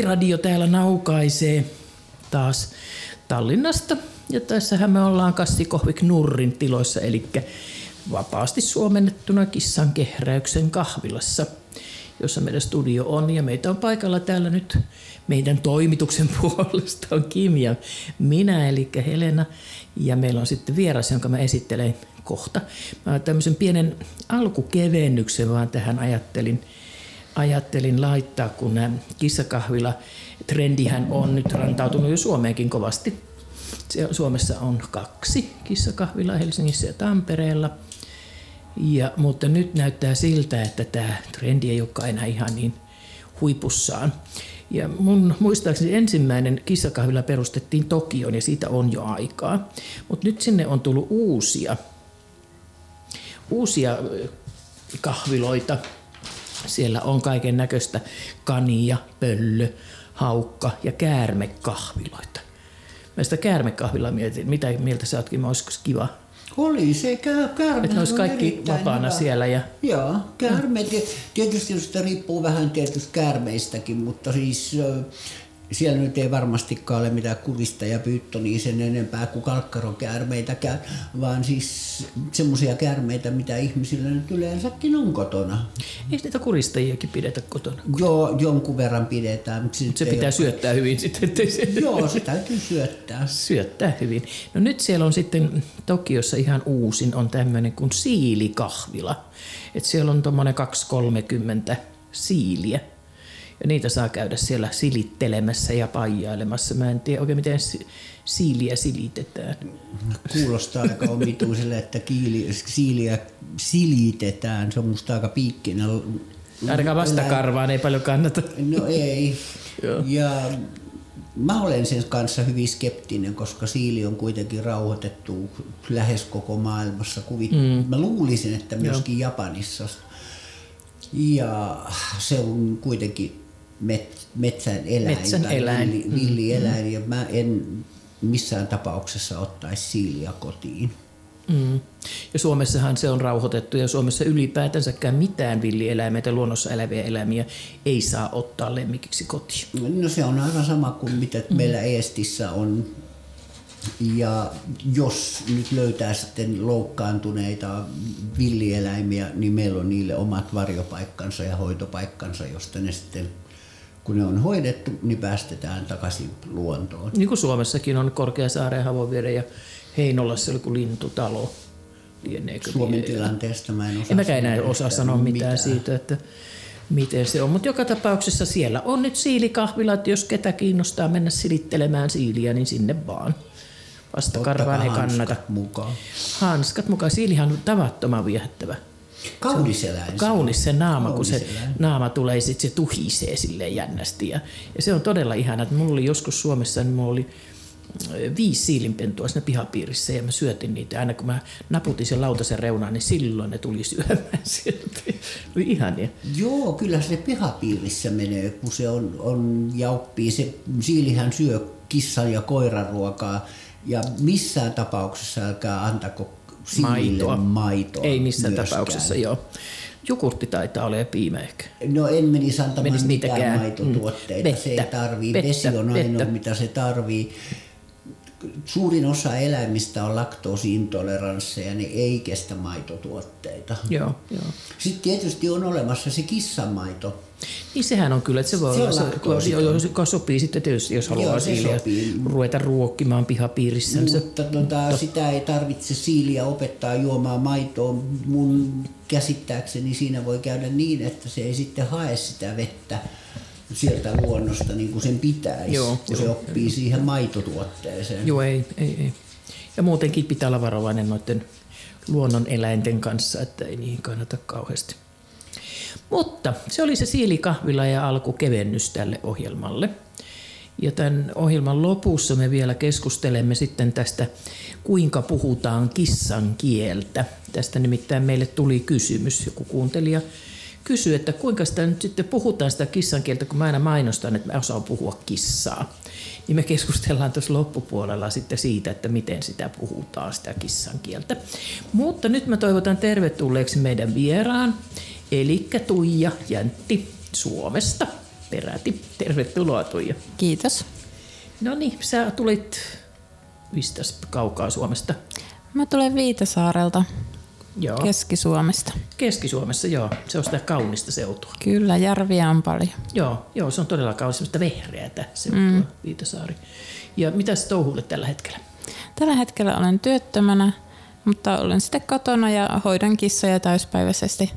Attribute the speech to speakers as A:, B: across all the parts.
A: Kattiradio täällä naukaisee taas Tallinnasta. Ja tässähän me ollaan Kassi Kohvik Nurrin tiloissa, eli vapaasti suomennettuna kissan kehräyksen kahvilassa, jossa meidän studio on. Ja meitä on paikalla täällä nyt meidän toimituksen puolesta on Kim ja minä, eli Helena. Ja meillä on sitten vieras, jonka mä esittelen kohta. Mä tämmöisen pienen alkukevennyksen vaan tähän ajattelin, ajattelin laittaa, kun nämä kissakahvila trendihän on nyt rantautunut jo Suomeenkin kovasti. Suomessa on kaksi kissakahvilaa Helsingissä ja Tampereella. Ja, mutta nyt näyttää siltä, että tämä trendi ei olekaan enää ihan niin huipussaan. Ja mun muistaakseni ensimmäinen kissakahvila perustettiin Tokioon ja siitä on jo aikaa. Mutta nyt sinne on tullut uusia, uusia kahviloita. Siellä on kaiken näköistä kania, pöllö, haukka ja käärmekahviloita. Mä sitä käärmekahvilaa mietin, mitä mieltä sä ootkin, olisiko kiva
B: oli se käärme.
A: Että ne olisi kaikki vapaana hyvä. siellä. Ja...
B: Joo, käärme. Tietysti sitä riippuu vähän tietysti käärmeistäkin, mutta siis siellä nyt ei varmastikaan ole mitään kurista ja pyyttonia sen enempää kuin kalkkarokäärmeitäkään, vaan siis semmoisia käärmeitä, mitä ihmisillä nyt yleensäkin on kotona.
A: Eikö niitä kuristajiakin pidetä kotona?
B: Joo, jonkun verran pidetään.
A: Mutta se pitää ole... syöttää hyvin sitten. Se...
B: Joo, se täytyy syöttää.
A: Syöttää hyvin. No nyt siellä on sitten Tokiossa ihan uusin on tämmöinen kuin siilikahvila. Et siellä on tuommoinen 230 siiliä niitä saa käydä siellä silittelemässä ja paijailemassa. Mä en tiedä oikein miten siiliä silitetään.
B: Kuulostaa aika omituiselle, että kiili, siiliä silitetään. Se on musta aika piikkinen.
A: Ainakaan vastakarvaan ei paljon kannata.
B: No ei. ja mä olen sen kanssa hyvin skeptinen, koska siili on kuitenkin rauhoitettu lähes koko maailmassa. Kuvit... Mm. Mä luulisin, että myöskin Joo. Japanissa. Ja se on kuitenkin met, metsän eläin
A: metsän tai eläin.
B: villi, villieläin mm. ja mä en missään tapauksessa ottaisi siiliä kotiin.
A: Mm. Ja Suomessahan se on rauhoitettu ja Suomessa ylipäätänsäkään mitään villieläimiä luonnossa eläviä eläimiä ei saa ottaa lemmikiksi kotiin.
B: No se on aivan sama kuin mitä mm. meillä Eestissä on. Ja jos nyt löytää sitten loukkaantuneita villieläimiä, niin meillä on niille omat varjopaikkansa ja hoitopaikkansa, josta ne sitten kun ne on hoidettu, niin päästetään takaisin luontoon.
A: Niin kuin Suomessakin on Korkeasaaren, Havovieden ja Heinolassa joku lintutalo.
B: Lieneekö Suomen niin? tilanteesta mä en osaa
A: En mäkään enää osaa sanoa mitään, mitään siitä, että miten se on. Mutta joka tapauksessa siellä on nyt siilikahvilat, jos ketä kiinnostaa mennä silittelemään siiliä, niin sinne vaan. Vastakarvaan ei kannata.
B: mukaan.
A: Hanskat mukaan. Siilihan on tavattoman viehättävä.
B: Kaunis eläin.
A: Kaunis se naama, kaunis kun se eläin. naama tulee, sit se tuhisee sille jännästi. Ja, ja, se on todella ihana. Että mulla oli joskus Suomessa, niin mulla oli äh, viisi siilinpentua siinä pihapiirissä ja mä syötin niitä. Aina kun mä naputin sen lautasen reunaan, niin silloin ne tuli syömään sieltä. Oli ihania.
B: Joo, kyllä se pihapiirissä menee, kun se on, on jauppii. Se siilihän syö kissan ja koiran ruokaa ja missään tapauksessa älkää antako maitoa. maitoa
A: Ei missään myöskään. tapauksessa, joo. Jukurtti taitaa olla ja piimä ehkä.
B: No en menisi antamaan menisi mitään niitäkään. maitotuotteita. Vettä, se ei tarvii. Vettä, Vesi on ainoa, vettä. mitä se tarvii. Suurin osa eläimistä on laktoosiintoleransseja, ne ei kestä maitotuotteita.
A: Joo, joo.
B: Sitten tietysti on olemassa se kissamaito,
A: niin sehän on kyllä, että se voi se olla, se, joka sopii sitten tietysti, jos haluaa Joo, siiliä ruveta ruokkimaan pihapiirissänsä.
B: Mutta tota, Mutta sitä ei tarvitse siiliä opettaa juomaan maitoa. Mun käsittääkseni siinä voi käydä niin, että se ei sitten hae sitä vettä sieltä luonnosta niin kuin sen pitäisi, joo, kun se oppii siihen maitotuotteeseen.
A: Joo, ei, ei, ei. Ja muutenkin pitää olla varovainen noiden luonnon eläinten kanssa, että ei niihin kannata kauheasti mutta se oli se siilikahvila ja alkukevennys tälle ohjelmalle. Ja tämän ohjelman lopussa me vielä keskustelemme sitten tästä, kuinka puhutaan kissan kieltä. Tästä nimittäin meille tuli kysymys, joku kuuntelija kysyi, että kuinka sitä nyt sitten puhutaan sitä kissan kieltä, kun mä aina mainostan, että mä osaan puhua kissaa. Niin me keskustellaan tuossa loppupuolella sitten siitä, että miten sitä puhutaan, sitä kissan kieltä. Mutta nyt mä toivotan tervetulleeksi meidän vieraan, Eli Tuija Jäntti Suomesta. peräti. Tervetuloa Tuija.
C: Kiitos.
A: No niin, sä tulit mistä kaukaa Suomesta?
C: Mä tulen Viitasaarelta,
A: Joo.
C: Keski-Suomesta.
A: Keski-Suomessa, joo. Se on sitä kaunista seutua.
C: Kyllä, järviä on paljon.
A: Joo, joo se on todella kaunis, semmoista vehreätä seutua, mm. Viitasaari. Ja mitä sä touhuilet tällä hetkellä?
C: Tällä hetkellä olen työttömänä, mutta olen sitten kotona ja hoidan kissoja täyspäiväisesti.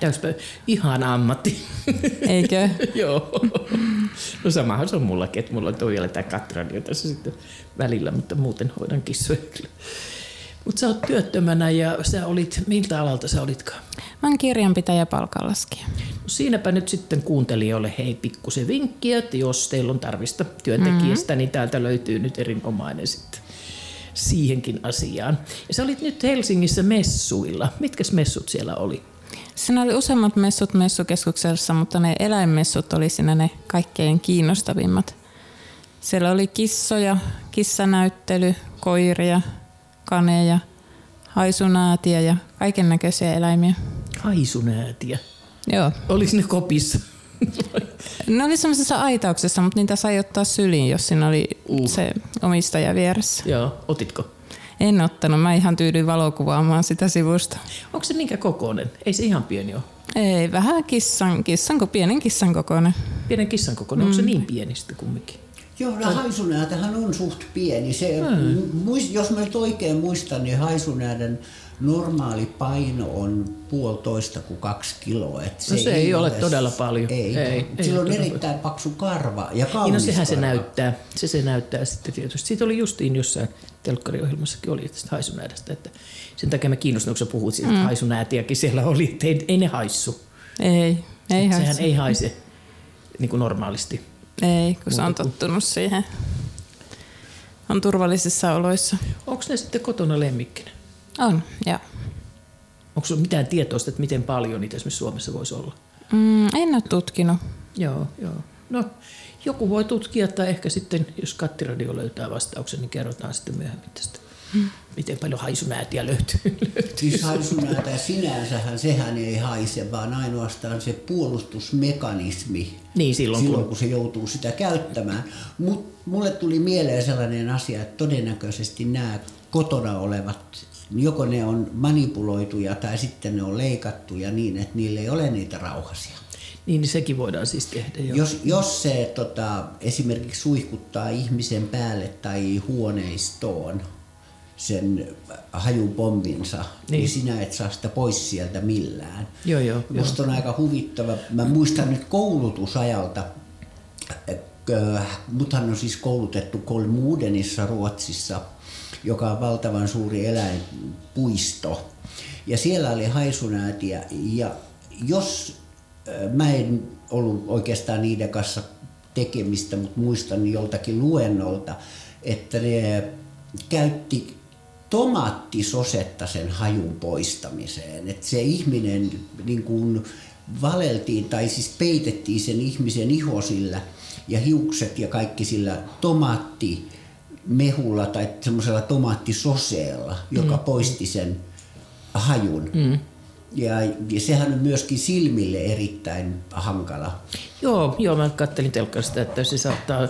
A: Täyspäivä. Ihan ammatti.
C: Eikö?
A: Joo. No samahan se on mullakin, että mulla on Toijalla tämä katradio tässä sitten välillä, mutta muuten hoidan kissoja kyllä. Mutta sä oot työttömänä ja sä olit, miltä alalta sä olitkaan?
C: Mä oon kirjanpitäjä palkanlaskija.
A: No siinäpä nyt sitten kuuntelijoille hei pikkusen vinkkiä, että jos teillä on tarvista työntekijästä, mm-hmm. niin täältä löytyy nyt erinomainen sitten siihenkin asiaan. Ja sä olit nyt Helsingissä messuilla. Mitkäs messut siellä oli?
C: Siinä oli useammat messut messukeskuksessa, mutta ne eläinmessut oli siinä ne kaikkein kiinnostavimmat. Siellä oli kissoja, kissanäyttely, koiria, kaneja, haisunäätiä ja kaiken näköisiä eläimiä.
A: Haisunäätiä.
C: Joo.
A: Olis ne kopissa?
C: ne oli semmoisessa aitauksessa, mutta niitä sai ottaa syliin, jos siinä oli uh. se omistaja vieressä.
A: Joo, otitko?
C: En ottanut, mä ihan tyydyin valokuvaamaan sitä sivusta.
A: Onko se minkä kokoinen? Ei se ihan pieni ole.
C: Ei, vähän kissan, kissan pienen kissan kokoinen.
A: Pienen kissan kokoinen, mm. onko se niin pienistä kumminkin?
B: Joo, no haisunäätähän on suht pieni. Se, mm. muist, jos mä nyt oikein muistan, niin haisunäädän normaali paino on puolitoista kuin kaksi kiloa. Et
A: se, no se ei, ei ole todella paljon.
B: Ei. ei Sillä on erittäin paljon. paksu karva ja kaunis niin no
A: sehän
B: karva.
A: se näyttää. Se se näyttää sitten tietysti. Siitä oli justiin jossain telkkariohjelmassakin oli tästä haisunäädästä, että sen takia mä kiinnostunut, kun sä puhut siitä, mm. että haisunäätiäkin siellä oli, että ei, ei ne haissu.
C: Ei, ei haise.
A: Sehän ei haise niin kuin normaalisti.
C: Ei, kun se on tottunut siihen. On turvallisissa oloissa.
A: Onko ne sitten kotona lemmikkinä?
C: On, joo.
A: Onko sinulla mitään tietoista, että miten paljon niitä esimerkiksi Suomessa voisi olla?
C: Mm, en ole tutkinut.
A: Joo, joo. No, joku voi tutkia tai ehkä sitten, jos Kattiradio löytää vastauksen, niin kerrotaan sitten myöhemmin tästä. Hmm. Miten paljon haisunäätiä löytyy? löytyy.
B: Siis haisunäätä sinänsähän, sehän ei haise, vaan ainoastaan se puolustusmekanismi
A: niin, silloin,
B: silloin kun... kun se joutuu sitä käyttämään. Mut mulle tuli mieleen sellainen asia, että todennäköisesti nämä kotona olevat joko ne on manipuloituja tai sitten ne on leikattuja niin, että niillä ei ole niitä rauhasia.
A: Niin, niin sekin voidaan siis tehdä. Jo.
B: Jos, jos se tota, esimerkiksi suihkuttaa ihmisen päälle tai huoneistoon sen hajupomminsa, niin. niin sinä et saa sitä pois sieltä millään.
A: Joo, joo,
B: Musta
A: joo.
B: on aika huvittava. Mä muistan nyt koulutusajalta, muthan on siis koulutettu Kolmuudenissa Ruotsissa – joka on valtavan suuri eläinpuisto. Ja siellä oli haisunäätiä ja jos mä en ollut oikeastaan niiden kanssa tekemistä, mutta muistan joltakin luennolta, että ne käytti tomaattisosetta sen hajun poistamiseen. Että se ihminen niin kuin valeltiin tai siis peitettiin sen ihmisen iho sillä ja hiukset ja kaikki sillä tomaatti mehulla tai semmoisella tomaattisoseella, joka mm. poisti sen hajun. Mm. Ja, ja sehän on myöskin silmille erittäin hankala.
A: Joo, joo mä kattelin telkkarista, että se saattaa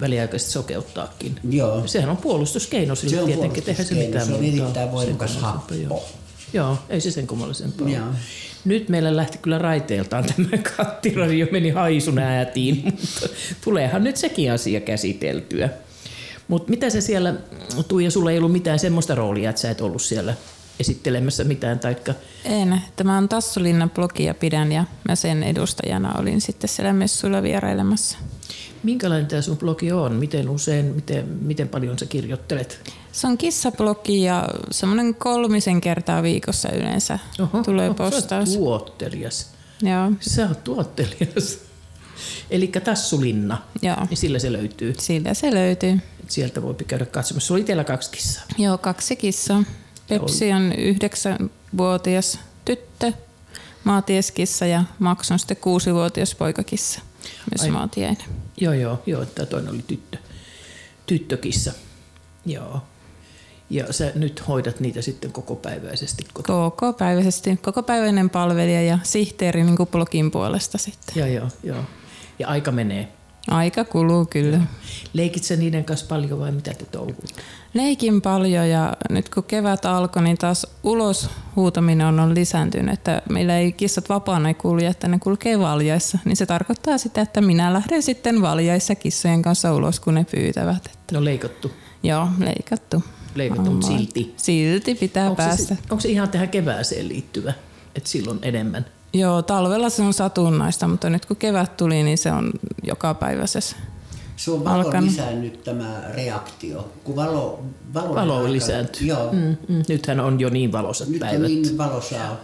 A: väliaikaisesti sokeuttaakin.
B: Joo.
A: Sehän on puolustuskeino sille se on tietenkin, tehdä se mitään
B: Se on erittäin voimakas happo.
A: Joo. joo, ei se sen kummallisempaa Nyt meillä lähti kyllä raiteeltaan tämä kattiradio, meni haisun äätiin, mutta tuleehan nyt sekin asia käsiteltyä. Mutta mitä se siellä, Tuija, sulla ei ollut mitään semmoista roolia, että sä et ollut siellä esittelemässä mitään? Taikka...
C: En. Tämä on Tassulinnan blogia pidän ja mä sen edustajana olin sitten siellä messuilla vierailemassa.
A: Minkälainen tämä sun blogi on? Miten usein, miten, miten paljon sä kirjoittelet?
C: Se on kissablogi ja semmoinen kolmisen kertaa viikossa yleensä oho, tulee oho, postaus.
A: Sä oot tuottelias.
C: Joo.
A: Sä oot tuottelias. Eli Tassulinna,
C: Joo.
A: niin sillä se löytyy.
C: Sillä se löytyy.
A: Sieltä voi käydä katsomassa. Sulla oli teillä kaksi kissaa.
C: Joo, kaksi kissaa. Pepsi on yhdeksänvuotias tyttö, maatieskissa ja Max on sitten kuusivuotias poikakissa, myös Ai, maatieinen.
A: Joo, joo, joo, tämä toinen oli tyttö, tyttökissa. Joo. Ja sä nyt hoidat niitä sitten koko päiväisesti?
C: Koko päiväisesti. Koko päiväinen palvelija ja sihteeri niin blogin puolesta sitten.
A: Joo, joo, joo. Ja aika menee.
C: Aika kuluu kyllä.
A: Leikit sä niiden kanssa paljon vai mitä te touhuut?
C: Leikin paljon ja nyt kun kevät alkoi, niin taas ulos huutaminen on, on lisääntynyt. Että meillä ei kissat vapaana ei kulje, että ne kulkee valjaissa. Niin se tarkoittaa sitä, että minä lähden sitten valjaissa kissojen kanssa ulos, kun ne pyytävät. Että
A: No leikattu.
C: joo, leikattu.
A: Leikattu, mutta silti.
C: Silti pitää
A: Onko se,
C: päästä.
A: sit- onko se ihan tähän kevääseen liittyvä? Että silloin enemmän?
C: Joo, talvella se on satunnaista, mutta nyt kun kevät tuli, niin se on joka päiväisessä.
B: Se on valon
C: Alkanut.
B: lisännyt tämä reaktio. Kun valo, valo,
A: Valo lisääntyy.
B: Joo.
A: Mm, mm. Nythän on jo niin valoisat
B: Nyt
A: päivät.
B: niin valosaa.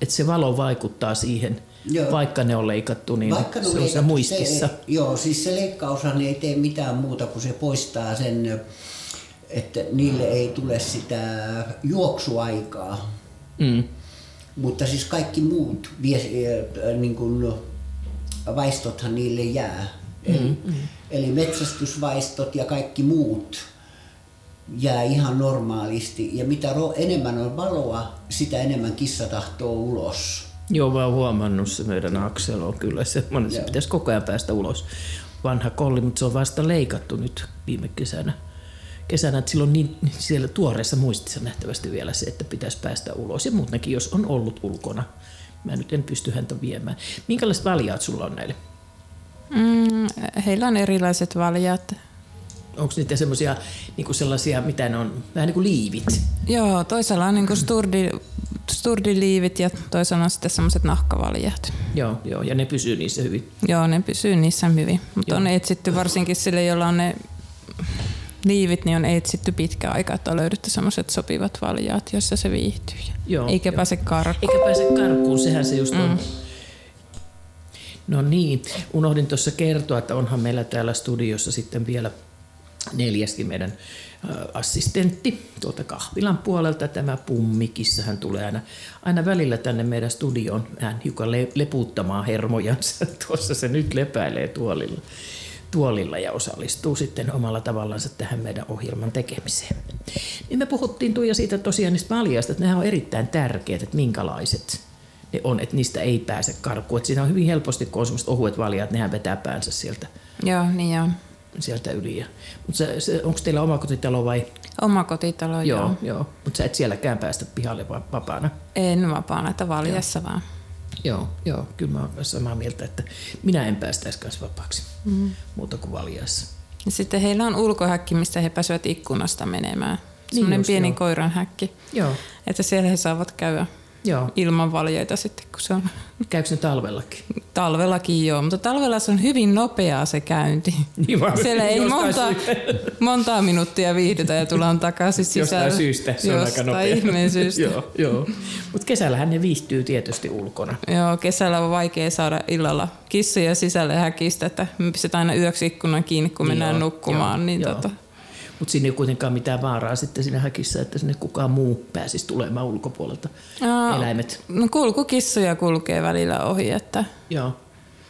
A: Että se valo vaikuttaa siihen,
B: Joo.
A: vaikka ne on leikattu, niin
B: Vaikka
A: se on se
B: leikattu,
A: muistissa.
B: Se, joo, siis se leikkaushan ei tee mitään muuta kuin se poistaa sen, että niille ei tule sitä juoksuaikaa.
A: Mm.
B: Mutta siis kaikki muut vies, äh, niin kuin, vaistothan niille jää. Eli, mm, eli metsästysvaistot ja kaikki muut jää ihan normaalisti. Ja mitä enemmän on valoa, sitä enemmän kissa tahtoo ulos.
A: Joo, mä oon huomannut se meidän Aksel on kyllä semmoinen, se pitäisi koko ajan päästä ulos. Vanha kolli, mutta se on vasta leikattu nyt viime kesänä. Kesänä, että silloin niin siellä tuoreessa muistissa nähtävästi vielä se, että pitäisi päästä ulos. Ja muutenkin, jos on ollut ulkona. Mä nyt en pysty häntä viemään. Minkälaiset valjaat sulla on näille?
C: Mm, heillä on erilaiset valjat.
A: Onko niitä semmoisia niin sellaisia, mitä ne on, vähän niin kuin liivit?
C: Joo, toisella on niinku sturdi, sturdiliivit ja toisella on sitten semmoiset nahkavaljat.
A: Joo, joo, ja ne pysyy niissä hyvin.
C: Joo, ne pysyy niissä hyvin. Mutta on etsitty varsinkin sille, jolla on ne liivit, niin on etsitty pitkä aika, että on löydetty semmoiset sopivat valjaat, joissa se viihtyy.
A: Joo,
C: Eikä
A: joo.
C: pääse karkuun.
A: Eikä pääse karkuun, sehän se just on. No niin, unohdin tuossa kertoa, että onhan meillä täällä studiossa sitten vielä neljäskin meidän ö, assistentti tuolta kahvilan puolelta. Tämä pummikissa hän tulee aina, aina välillä tänne meidän studioon hän hiukan le, leputtamaan hermojansa. Tuossa se nyt lepäilee tuolilla, tuolilla ja osallistuu sitten omalla tavallaan tähän meidän ohjelman tekemiseen. Niin me puhuttiin Tuija siitä tosiaan niistä valjaista, että nämä on erittäin tärkeät, että minkälaiset ne on, että niistä ei pääse karkuun. Että siinä on hyvin helposti, kun on ohuet valjat, nehän vetää päänsä sieltä,
C: Joo, niin on.
A: sieltä yli. Mutta se, se, onko teillä oma kotitalo vai?
C: Oma kotitalo, joo.
A: Joo, joo. Mutta sä et sielläkään päästä pihalle va- vapaana.
C: En vapaana, että valjassa vaan.
A: Joo, joo, kyllä mä oon samaa mieltä, että minä en päästäisi kanssa vapaaksi mm. muuta kuin valjaissa.
C: Ja sitten heillä on ulkohäkki, mistä he pääsevät ikkunasta menemään. Semmoinen
A: just,
C: pieni
A: joo.
C: koiran häkki.
A: Joo,
C: Että siellä he saavat käydä
A: joo.
C: ilman valjeita sitten, kun se on
A: Käykö ne talvellakin?
C: talvellakin joo. Mutta talvella se on hyvin nopeaa se käynti.
A: Niin vaan-
C: Siellä ei monta, montaa minuuttia viihdytä ja tullaan takaisin sisälle.
A: Jostain syystä se on aika
C: Jostain
A: nopea.
C: ihmeen syystä.
A: joo, joo. Mutta kesällähän ne viihtyy tietysti ulkona.
C: Joo, kesällä on vaikea saada illalla kissoja sisälle häkistä, että me pistetään aina yöksi ikkunan kiinni, kun mennään
A: joo,
C: nukkumaan.
A: joo,
C: niin
A: joo.
C: tota,
A: Mutta siinä ei ole kuitenkaan mitään vaaraa sitten siinä häkissä, että sinne kukaan muu pääsisi tulemaan ulkopuolelta.
C: Aa,
A: Eläimet.
C: No kulkukissoja kulkee välillä ohi, että
A: Joo.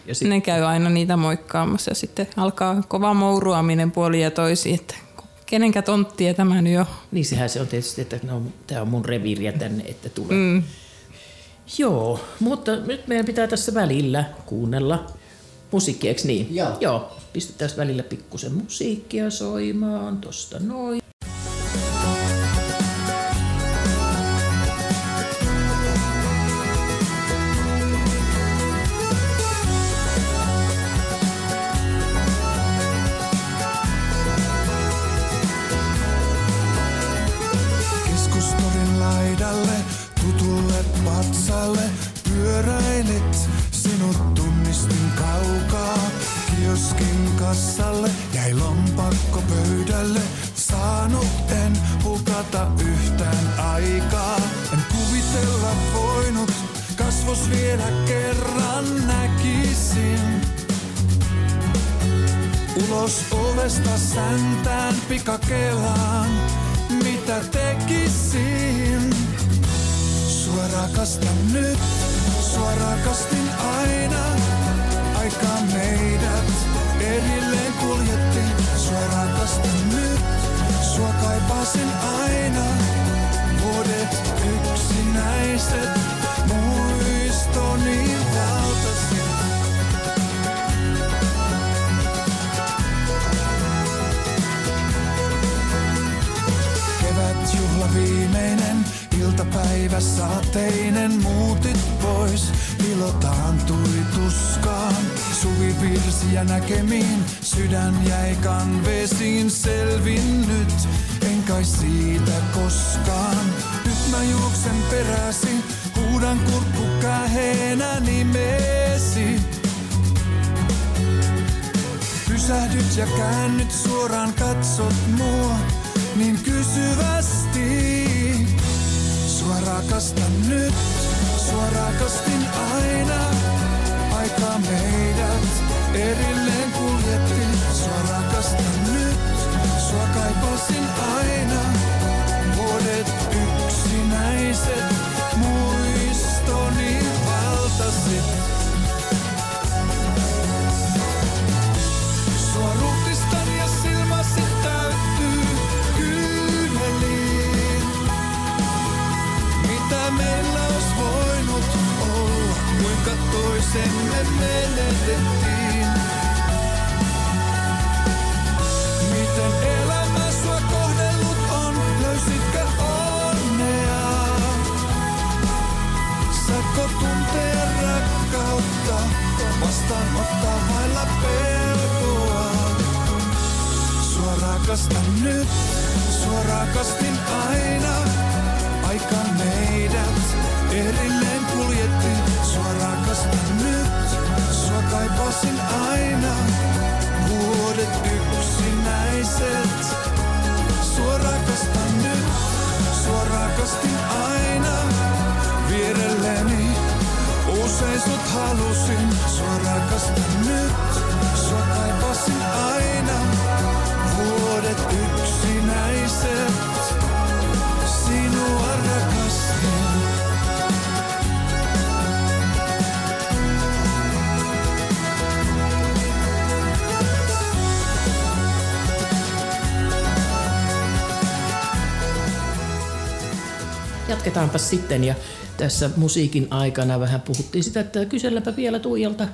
A: Ja sit,
C: ne käy aina niitä moikkaamassa ja sitten alkaa kova mouruaminen puoli ja toisi, että kenenkä tonttia tämä nyt on.
A: niin sehän se on tietysti, että no, tämä on mun reviiriä tänne, että tulee. Mm. Joo, mutta nyt meidän pitää tässä välillä kuunnella musiikkia, eikö niin?
B: Joo.
A: Joo. Pistetään välillä pikkusen musiikkia soimaan, tosta noin.
D: Hukata yhtään aikaa. En kuvitella voinut, kasvos vielä kerran näkisin. Ulos ovesta säntään pikakelaan, mitä tekisin? Sua rakastan nyt, sua rakastin aina. Aika meidät erilleen kuljetti. Sua rakastan nyt, Sua kaipasin aina, vuodet yksinäiset, muistoni valtasin. Kevät juhla viimeinen, iltapäivä sateinen, muutit pois, pilotaan tuli tuskaan. Suvi virsiä näkemiin, sydän jäi kanvesiin selvinnyt. En kai siitä koskaan, nyt mä juoksen peräsi, huudan kurkku käheenä nimesi. Pysähdyt ja käännyt suoraan katsot mua, niin kysyvästi. Sua rakastan nyt, sua rakastin aina. Aika meidät erilleen kuljetti. Sua
A: jatketaanpa sitten ja tässä musiikin aikana vähän puhuttiin sitä, että kyselläpä vielä Tuijalta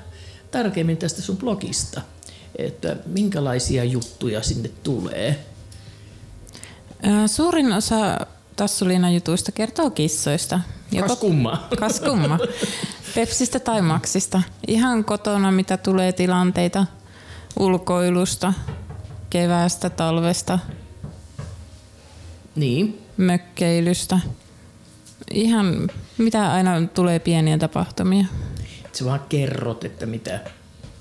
A: tarkemmin tästä sun blogista, että minkälaisia juttuja sinne tulee.
C: Suurin osa Tassuliinan jutuista kertoo kissoista.
A: Joko, kas kumma.
C: Kas kumma. Pepsistä tai Maksista. Ihan kotona, mitä tulee tilanteita ulkoilusta, keväästä, talvesta.
A: Niin.
C: Mökkeilystä. Ihan mitä aina tulee pieniä tapahtumia.
A: Se vaan kerrot, että mitä,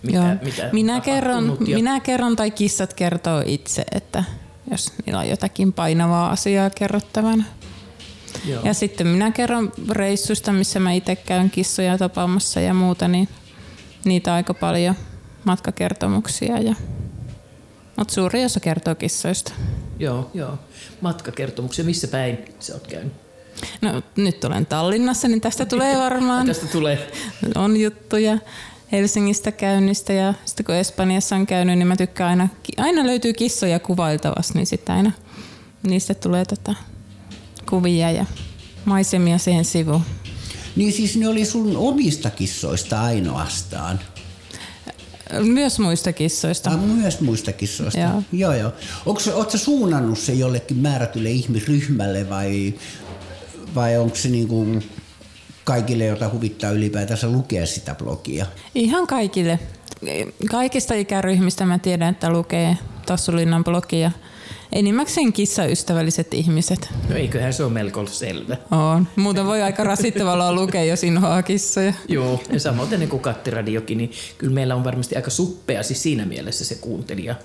A: mitä, Joo. mitä
C: minä kerron, ja... minä kerron tai kissat kertoo itse, että jos niillä on jotakin painavaa asiaa kerrottavana. Joo. Ja sitten minä kerron reissusta, missä mä itse käyn kissoja tapaamassa ja muuta, niin niitä aika paljon matkakertomuksia. Ja... Mutta suuri osa kertoo kissoista.
A: Joo, joo. Matkakertomuksia. Missä päin sä oot käynyt?
C: No nyt olen Tallinnassa, niin tästä tulee varmaan.
A: tästä tulee.
C: On juttuja. Helsingistä käynnistä ja sitten kun Espanjassa on käynyt, niin mä tykkään aina, aina löytyy kissoja kuvailtavasti, niin sitten aina niistä tulee tota kuvia ja maisemia siihen sivuun.
B: Niin siis ne oli sun omista kissoista ainoastaan?
C: Myös muista kissoista.
B: Ah, myös muista kissoista. Joo. joo, joo. Oletko suunnannut se jollekin määrätylle ihmisryhmälle vai, vai onko se niin kuin kaikille, joita huvittaa ylipäätänsä lukea sitä blogia?
C: Ihan kaikille. Kaikista ikäryhmistä mä tiedän, että lukee Tassulinnan blogia. Enimmäkseen kissaystävälliset ihmiset.
A: No eiköhän se ole melko selvä.
C: On. Muuten voi aika rasittavalla lukea, jos inhoaa kissoja.
A: Joo, ja samoin niin kuin kattiradiokin, niin kyllä meillä on varmasti aika suppea siis siinä mielessä se kuuntelija,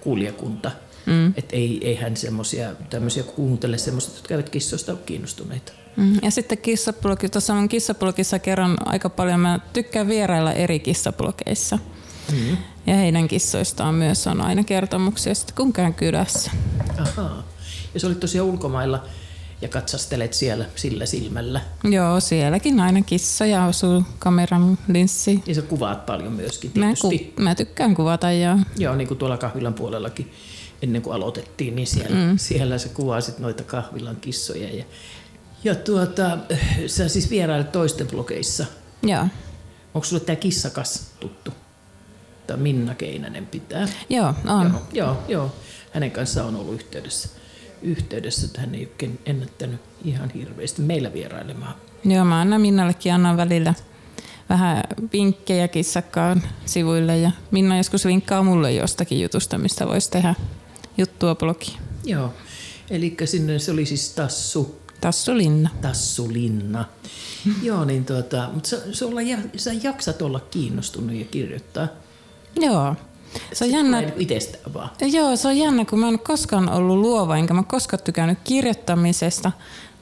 A: kuulijakunta. Mm. Että ei, eihän semmoisia tämmöisiä kuuntele semmoista, jotka eivät kissoista ole kiinnostuneita.
C: Mm. Ja sitten kissablogissa, tuossa mun kissablogissa kerron aika paljon, mä tykkään vierailla eri kissablogeissa. Mm. Ja heidän kissoistaan myös on aina kertomuksia sitten kun käyn kylässä.
A: Ahaa. Ja se oli tosiaan ulkomailla ja katsastelet siellä sillä silmällä.
C: Joo, sielläkin aina kissoja osuu kameran linssiin.
A: Ja sä kuvaat paljon myöskin tietysti.
C: Mä, ku, mä tykkään kuvata, joo.
A: Joo, niin kuin tuolla kahvilan puolellakin ennen kuin aloitettiin, niin siellä, mm. siellä sä kuvasit noita kahvilan kissoja. Ja, ja tuota, sä siis vierailet toisten blogeissa.
C: Joo.
A: Onko sulle tämä kissakas tuttu? Tai Minna Keinänen pitää.
C: Joo, on.
A: Joo, joo, joo. Hänen kanssaan on ollut yhteydessä yhteydessä, että hän ei ole ennättänyt ihan hirveästi meillä vierailemaan.
C: Joo, mä annan Minnallekin annan välillä vähän vinkkejä kissakkaan sivuille ja Minna joskus vinkkaa mulle jostakin jutusta, mistä voisi tehdä juttua blogiin.
A: Joo, eli sinne se oli siis Tassu,
C: Tassu Linna.
A: Tassulinna. Joo, niin tuota, mutta sä, sä, olla, sä jaksat olla kiinnostunut ja kirjoittaa.
C: Joo. Se on jännä,
A: Tulee Itsestään vaan.
C: Joo, se on jännä, kun mä en koskaan ollut luova, enkä mä koskaan tykännyt kirjoittamisesta.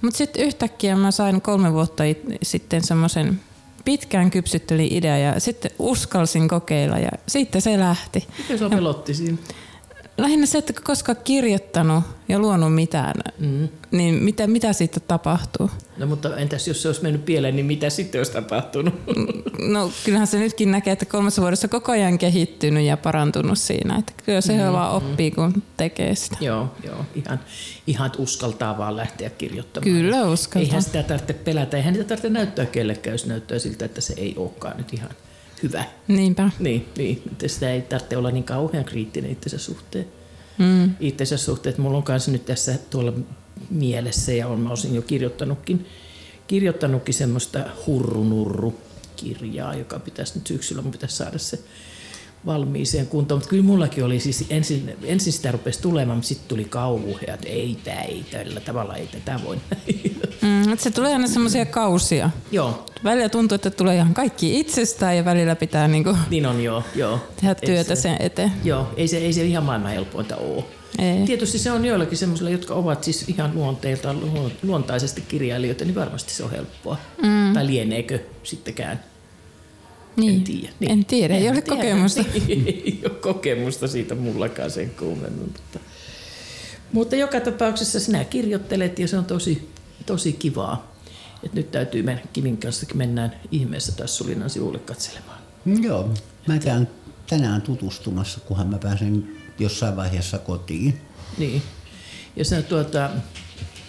C: Mutta sitten yhtäkkiä mä sain kolme vuotta it- sitten semmoisen pitkään kypsyttelin idea ja sitten uskalsin kokeilla ja sitten se lähti.
A: Mikä sua pelotti siinä?
C: Lähinnä se, että kun koskaan kirjoittanut ja luonut mitään,
A: Mm.
C: niin mitä, mitä siitä tapahtuu?
A: No mutta entäs jos se olisi mennyt pieleen, niin mitä sitten olisi tapahtunut?
C: No kyllähän se nytkin näkee, että kolmessa vuodessa koko ajan kehittynyt ja parantunut siinä. Että kyllä se mm, vaan oppii, kun tekee sitä.
A: joo, joo, ihan, ihan uskaltaa vaan lähteä kirjoittamaan.
C: Kyllä uskaltaa.
A: Eihän sitä tarvitse pelätä, eihän niitä tarvitse näyttää kellekään, jos näyttää siltä, että se ei olekaan nyt ihan hyvä.
C: Niinpä.
A: Niin, niin. Että sitä ei tarvitse olla niin kauhean kriittinen itsensä suhteen.
C: Mm.
A: Itsensä suhteen, että mulla on kanssa nyt tässä tuolla mielessä ja on, mä olisin jo kirjoittanutkin, kirjoittanutkin semmoista hurrunurru kirjaa, joka pitäisi nyt syksyllä, mun pitäisi saada se valmiiseen kuntoon. Mutta kyllä mullakin oli siis, ensin, ensin sitä rupesi tulemaan, mutta sitten tuli kauhea, että ei, tää ei tällä tavalla, ei tätä voi.
C: Mm, että se tulee aina semmoisia kausia.
A: joo,
C: Välillä tuntuu, että tulee ihan kaikki itsestään ja välillä pitää niinku
A: niin on joo, joo.
C: tehdä työtä
A: se-
C: sen eteen.
A: Joo, ei se, ei se ihan maailman helpointa ole.
C: Ei.
A: Tietysti se on joillakin semmoisilla, jotka ovat siis ihan luonteelta luon- luontaisesti kirjailijoita, niin varmasti se on helppoa. Mm. Tai lieneekö sittenkään.
C: Niin.
A: En tiedä. Niin.
C: En tiedä, ei
A: En
C: ole
A: tiedä.
C: kokemusta.
A: ei ole kokemusta siitä mullakaan sen kummemmin. Mutta, mutta joka tapauksessa sinä kirjoittelet ja se on tosi, tosi kivaa. Et nyt täytyy mennä Kimin kanssa, mennään ihmeessä taas Sulinnan sivulle katselemaan.
B: Mm, Joo, mä käyn tänään tutustumassa, kunhan mä pääsen jossain vaiheessa kotiin.
A: Niin. Ja sä tuota,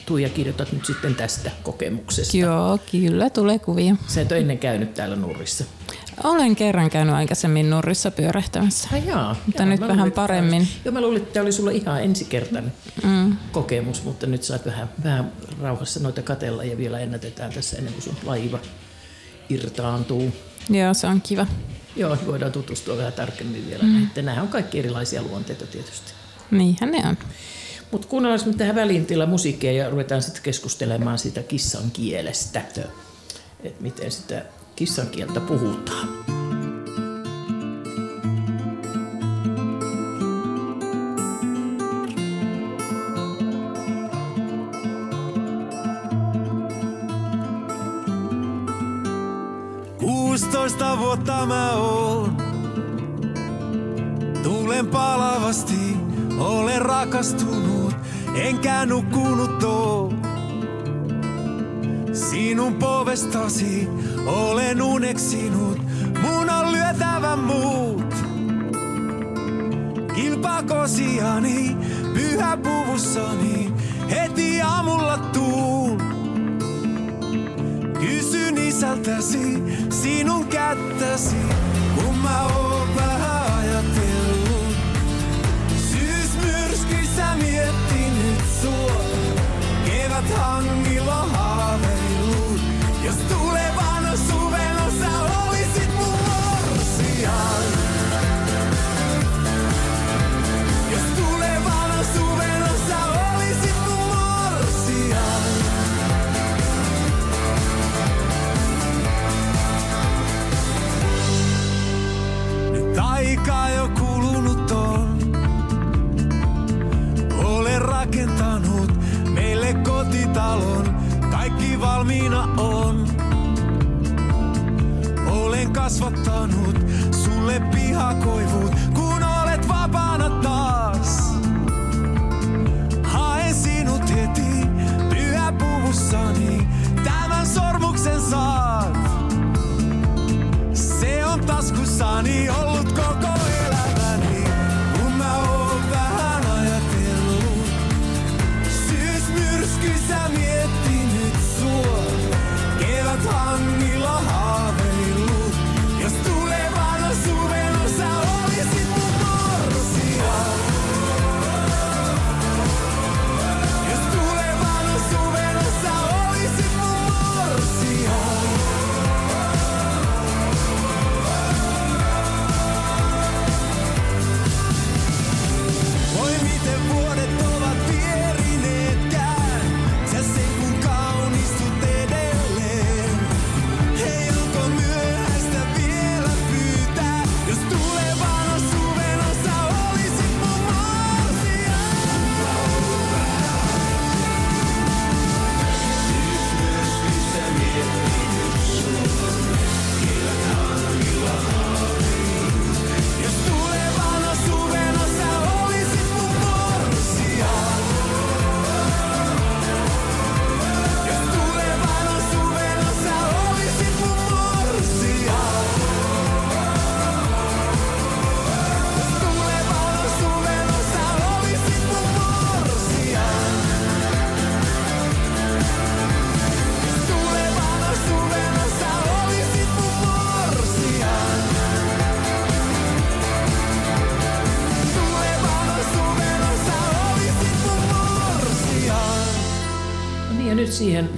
A: Tuija kirjoitat nyt sitten tästä kokemuksesta.
C: Joo, kyllä tulee kuvia.
A: Sä et ole ennen käynyt täällä Nurrissa.
C: Olen kerran käynyt aikaisemmin Nurrissa pyörähtämässä.
A: Ai jaa,
C: Mutta
A: jaa,
C: nyt vähän
A: luulin, että
C: paremmin.
A: Joo, mä luulin, että tämä oli sulla ihan ensikertainen mm. kokemus, mutta nyt saat vähän, vähän rauhassa noita katella ja vielä ennätetään tässä ennen kuin sun laiva irtaantuu.
C: Joo, se on kiva.
A: Joo, voidaan tutustua vähän tarkemmin vielä. Mm. Näihin. Nämä on kaikki erilaisia luonteita tietysti.
C: Niinhän ne on.
A: Mutta kuunnellaan nyt tähän väliintila musiikkia ja ruvetaan sitten keskustelemaan siitä kissan kielestä. Että miten sitä kissan kieltä puhutaan.
D: Vuotta mä oon. Tuulen palavasti, olen rakastunut, enkä nukkunut oo. Sinun povestasi olen uneksinut, mun on lyötävä muut. Kilpakosiani, pyhä puvussani, heti aamulla tuun. Kysyn isältäsi, sinun kättäsi, kun mä oon vähän ajatellut. Syysmyrskyissä miettinyt sua, kevät hangilla haaveillut. Jos tulevana kotitalon, kaikki valmiina on. Olen kasvattanut sulle pihakoivut, kun olet vapaana taas. Haen sinut heti pyhäpuvussani, tämän sormuksen saat. Se on taskussani ollut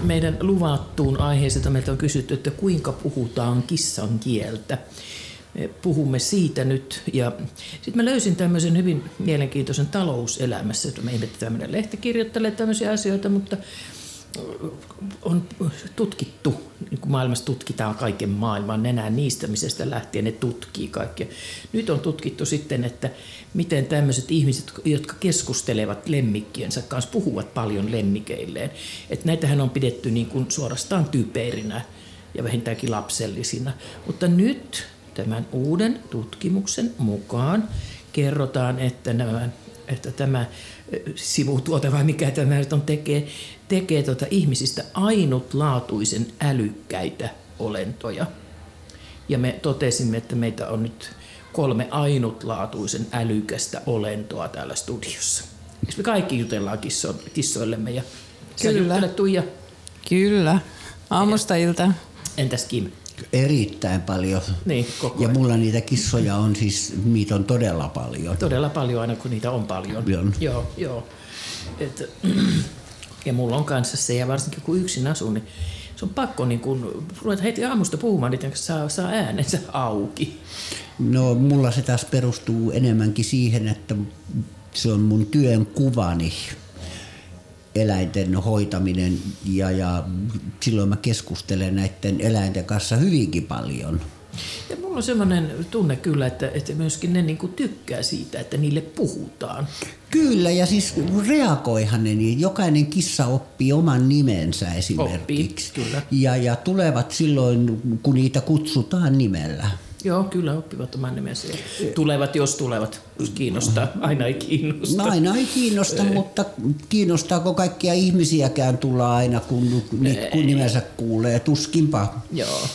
A: meidän luvattuun aiheeseen, jota meiltä on kysytty, että kuinka puhutaan kissan kieltä. Me puhumme siitä nyt. Ja sitten mä löysin tämmöisen hyvin mielenkiintoisen talouselämässä. että Me ihmettetään, meidän lehti kirjoittelee tämmöisiä asioita, mutta on tutkittu, maailmassa tutkitaan kaiken maailman nenän niistämisestä lähtien, ne tutkii kaikkea. Nyt on tutkittu sitten, että miten tämmöiset ihmiset, jotka keskustelevat lemmikkiensä kanssa, puhuvat paljon lemmikeilleen. Että näitähän on pidetty niin kuin suorastaan typerinä ja vähintäänkin lapsellisina. Mutta nyt tämän uuden tutkimuksen mukaan kerrotaan, että, nämä, että tämä sivutuote vai mikä tämä nyt on tekee, tekee tuota ihmisistä ainutlaatuisen älykkäitä olentoja. Ja me totesimme, että meitä on nyt kolme ainutlaatuisen älykästä olentoa täällä studiossa. Eikö me kaikki jutellaan kisso, kissoillemme? Ja
C: Kyllä.
A: Tuija.
C: Kyllä. Aamusta ilta.
A: Entäs Kim?
B: Erittäin paljon.
A: Niin, koko
B: Ja mulla niitä kissoja on siis, niitä on todella paljon.
A: Todella paljon aina, kun niitä on paljon.
B: On.
A: Joo, joo. Et, ja mulla on kanssa se, ja varsinkin kun yksin asun, niin se on pakko niin kun, ruveta heti aamusta puhumaan, kanssa saa, saa äänensä auki.
B: No mulla se taas perustuu enemmänkin siihen, että se on mun työn kuvani eläinten hoitaminen ja, ja silloin mä keskustelen näiden eläinten kanssa hyvinkin paljon.
A: Ja mulla on semmoinen tunne kyllä, että, että myöskin ne niin kuin tykkää siitä, että niille puhutaan.
B: Kyllä, ja siis reagoihan ne, niin jokainen kissa oppii oman nimensä esimerkiksi.
A: Oppii, kyllä.
B: Ja, ja tulevat silloin, kun niitä kutsutaan nimellä.
A: Joo, kyllä oppivat oman nimensä. Tulevat, jos tulevat. Kiinnostaa. Aina ei kiinnosta.
B: No aina ei kiinnosta, mutta kiinnostaako kaikkia ihmisiäkään tulla aina, kun, kun nimensä kuulee? Tuskinpa.
A: Joo.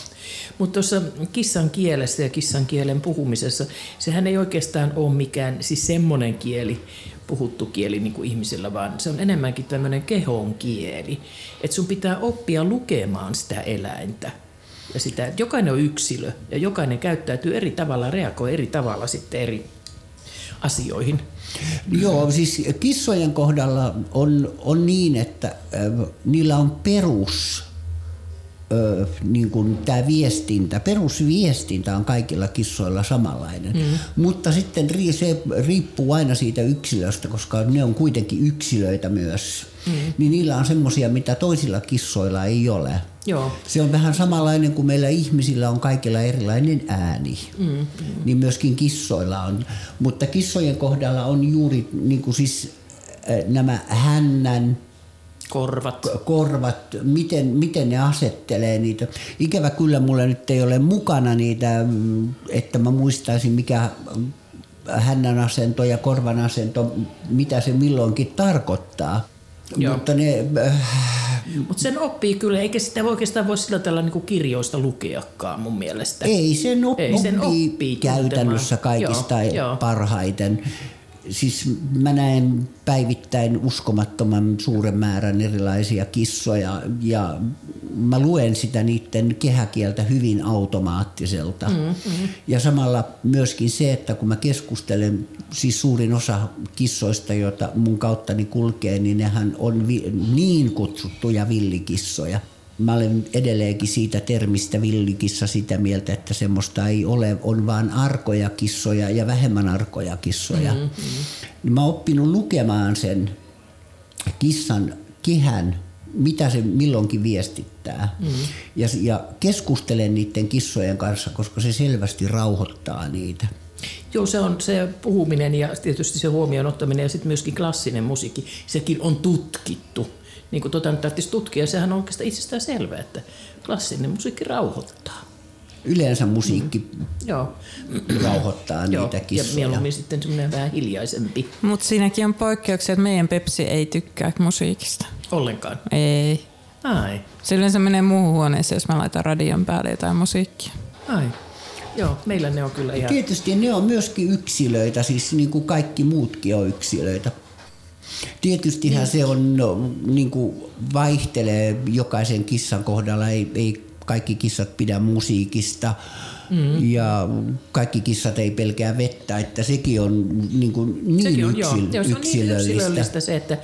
A: Mutta tuossa kissan kielestä ja kissan kielen puhumisessa, sehän ei oikeastaan ole mikään siis semmoinen kieli, puhuttu kieli niin kuin ihmisillä, vaan se on enemmänkin tämmöinen kehon kieli. Että sun pitää oppia lukemaan sitä eläintä. Ja sitä, että jokainen on yksilö ja jokainen käyttäytyy eri tavalla, reagoi eri tavalla sitten eri asioihin.
B: Joo, siis kissojen kohdalla on, on niin, että äh, niillä on perus ö, niin kuin tämä viestintä, perusviestintä on kaikilla kissoilla samanlainen. Mm. Mutta sitten se riippuu aina siitä yksilöstä, koska ne on kuitenkin yksilöitä myös. Mm. Niin niillä on semmoisia, mitä toisilla kissoilla ei ole.
A: Joo.
B: Se on vähän samanlainen kuin meillä ihmisillä on kaikilla erilainen ääni. Mm, mm. Niin myöskin kissoilla on. Mutta kissojen kohdalla on juuri niin kuin siis nämä hännän,
A: Korvat.
B: korvat, miten, miten ne asettelee niitä. Ikävä kyllä mulla nyt ei ole mukana niitä, mm, että mä muistaisin mikä hännän asento ja korvan asento, mitä se milloinkin tarkoittaa.
A: Joo.
B: Mutta ne, äh,
A: Mutta sen oppii kyllä, eikä sitä oikeastaan voi sillä tavalla niin kirjoista lukeakaan mun mielestä.
B: Ei sen, op-
A: Ei sen
B: oppii, käytännössä kaikista
A: Joo, joo.
B: parhaiten. Siis mä näen päivittäin uskomattoman suuren määrän erilaisia kissoja ja mä luen sitä niiden kehäkieltä hyvin automaattiselta. Mm-hmm. Ja samalla myöskin se, että kun mä keskustelen, siis suurin osa kissoista, joita mun kauttani kulkee, niin nehän on vi- niin kutsuttuja villikissoja. Mä olen edelleenkin siitä termistä villikissa sitä mieltä, että semmoista ei ole, on vaan arkoja kissoja ja vähemmän arkoja kissoja. Mm-hmm. Mä oon oppinut lukemaan sen kissan kehän, mitä se milloinkin viestittää. Mm-hmm. Ja, ja keskustelen niiden kissojen kanssa, koska se selvästi rauhoittaa niitä.
A: Joo, se on se puhuminen ja tietysti se huomioon ottaminen ja sitten myöskin klassinen musiikki. Sekin on tutkittu. Niin kuin tuota nyt tutkia, sehän on oikeastaan itsestään selvää, että klassinen musiikki rauhoittaa.
B: Yleensä musiikki
A: Joo,
B: rauhoittaa
A: Joo.
B: niitä
A: ja
B: kissoja.
A: mieluummin sitten semmoinen vähän hiljaisempi
C: Mutta siinäkin on poikkeuksia, että meidän Pepsi ei tykkää musiikista.
A: ollenkaan.
C: Ei.
A: Ai,
C: Se yleensä menee muuhun huoneeseen, jos mä laitan radion päälle jotain musiikkia.
A: ai. Joo, meillä ne on kyllä ihan...
B: Tietysti ne on myöskin yksilöitä, siis niin kuin kaikki muutkin on yksilöitä. Tietystihän se on, no, niin kuin vaihtelee jokaisen kissan kohdalla, ei, ei kaikki kissat pidä musiikista mm. ja kaikki kissat ei pelkää vettä, että sekin on niin, kuin niin
A: Sekin on,
B: yksil,
A: joo. Joo, se on niin
B: yksilöllistä.
A: yksilöllistä se, että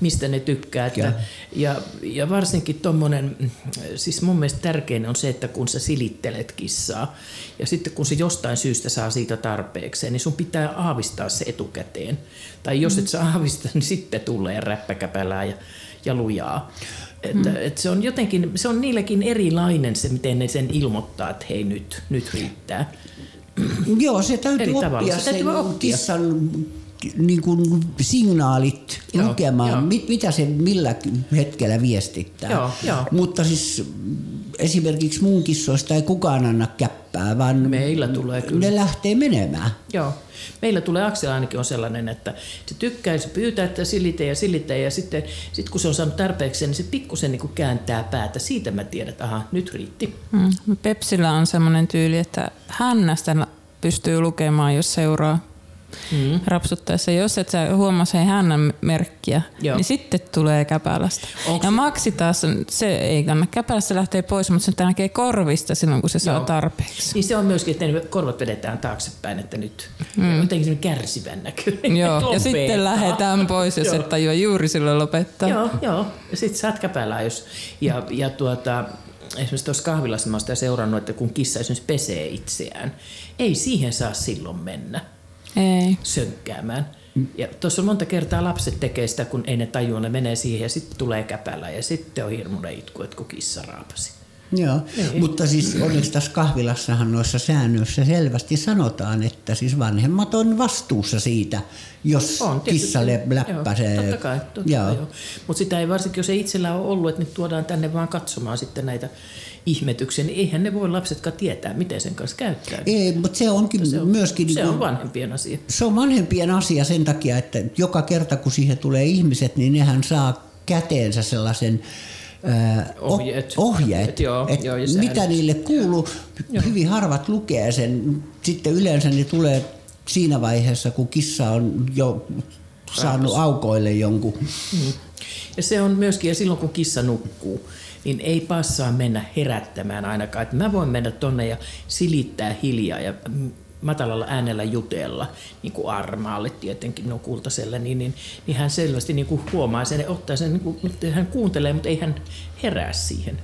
A: mistä ne tykkää. Että, ja, ja varsinkin tuommoinen, siis mun mielestä tärkein on se, että kun sä silittelet kissaa ja sitten kun se jostain syystä saa siitä tarpeeksi, niin sun pitää aavistaa se etukäteen. Tai jos et sä aavista, niin sitten tulee räppäkäpälää ja, ja lujaa. Että, mm. että se on jotenkin, se on niilläkin erilainen se, miten ne sen ilmoittaa, että hei nyt, nyt riittää.
B: Joo, se täytyy
A: Eri
B: oppia
A: tavalla. Se täytyy oppia.
B: kissan niin kuin signaalit
A: Joo,
B: lukemaan,
A: joo.
B: mit, mitä se millä hetkellä viestittää.
A: Joo, joo.
B: Mutta siis esimerkiksi mun kissoista ei kukaan anna käppää, vaan
A: Meillä tulee kyllä.
B: ne lähtee menemään.
A: Joo. Meillä tulee Aksel ainakin on sellainen, että se tykkää, se pyytää, että silite ja silite ja sitten sit kun se on saanut tarpeeksi, niin se pikkusen niin kääntää päätä. Siitä mä tiedän, että aha, nyt riitti.
C: Mm. Pepsillä on semmoinen tyyli, että hännästä pystyy lukemaan, jos seuraa mm. rapsuttaessa. Jos et sä huomaa sen hännän merkkiä,
A: Joo.
C: niin sitten tulee käpälästä.
A: Onks-
C: Ja Maxi taas, se ei kanna käpälästä lähtee pois, mutta se näkee korvista silloin, kun se saa
A: Joo.
C: tarpeeksi.
A: Niin se on myöskin, että ne korvat vedetään taaksepäin, että nyt mm. jotenkin semmoinen kärsivän näköinen.
C: Joo, ja sitten lähdetään pois, jos et tajua juuri silloin lopettaa.
A: Joo, joo. Ja sitten saat käpälää, jos... Ja, ja tuota, esimerkiksi tuossa kahvilassa mä oon sitä seurannut, että kun kissa esimerkiksi pesee itseään, ei siihen saa silloin mennä
C: Ei.
A: sönkkäämään. Ja tuossa monta kertaa lapset tekee sitä, kun ei ne tajua, ne menee siihen ja sitten tulee käpälä ja sitten on hirmuinen itku, että kun kissa raapasi.
B: Joo,
A: Niin.
B: mutta siis onneksi tässä kahvilassahan noissa säännöissä selvästi sanotaan, että siis vanhemmat on vastuussa siitä, jos
A: On, tietysti.
B: kissa lä- läppäsee.
A: Joo, totta kai. Totta
B: joo.
A: Mutta sitä ei varsinkin, jos ei itsellä ole ollut, että nyt tuodaan tänne vaan katsomaan sitten näitä ihmetyksiä, niin eihän ne voi lapsetkaan tietää, miten sen kanssa käyttää.
B: Ei, mutta se onkin
A: se on,
B: myöskin...
A: se
B: niin
A: on vanhempien asia.
B: Se on vanhempien asia sen takia, että joka kerta kun siihen tulee ihmiset, niin nehän saa käteensä sellaisen
A: Ohjeet.
B: ohjeet
A: Joo,
B: et
A: joo,
B: mitä
A: säännöt.
B: niille kuuluu. Hyvin harvat lukee sen. Sitten yleensä ne tulee siinä vaiheessa, kun kissa on jo saanut aukoille jonkun.
A: Ja se on myöskin, ja silloin kun kissa nukkuu, niin ei passaa mennä herättämään ainakaan. Että mä voin mennä tonne ja silittää hiljaa ja matalalla äänellä jutella, niin kuin Armaalle tietenkin, no kultasella, niin, niin, niin hän selvästi niin kuin huomaa sen ja ottaa sen, niin kuin, hän kuuntelee, mutta ei hän herää siihen.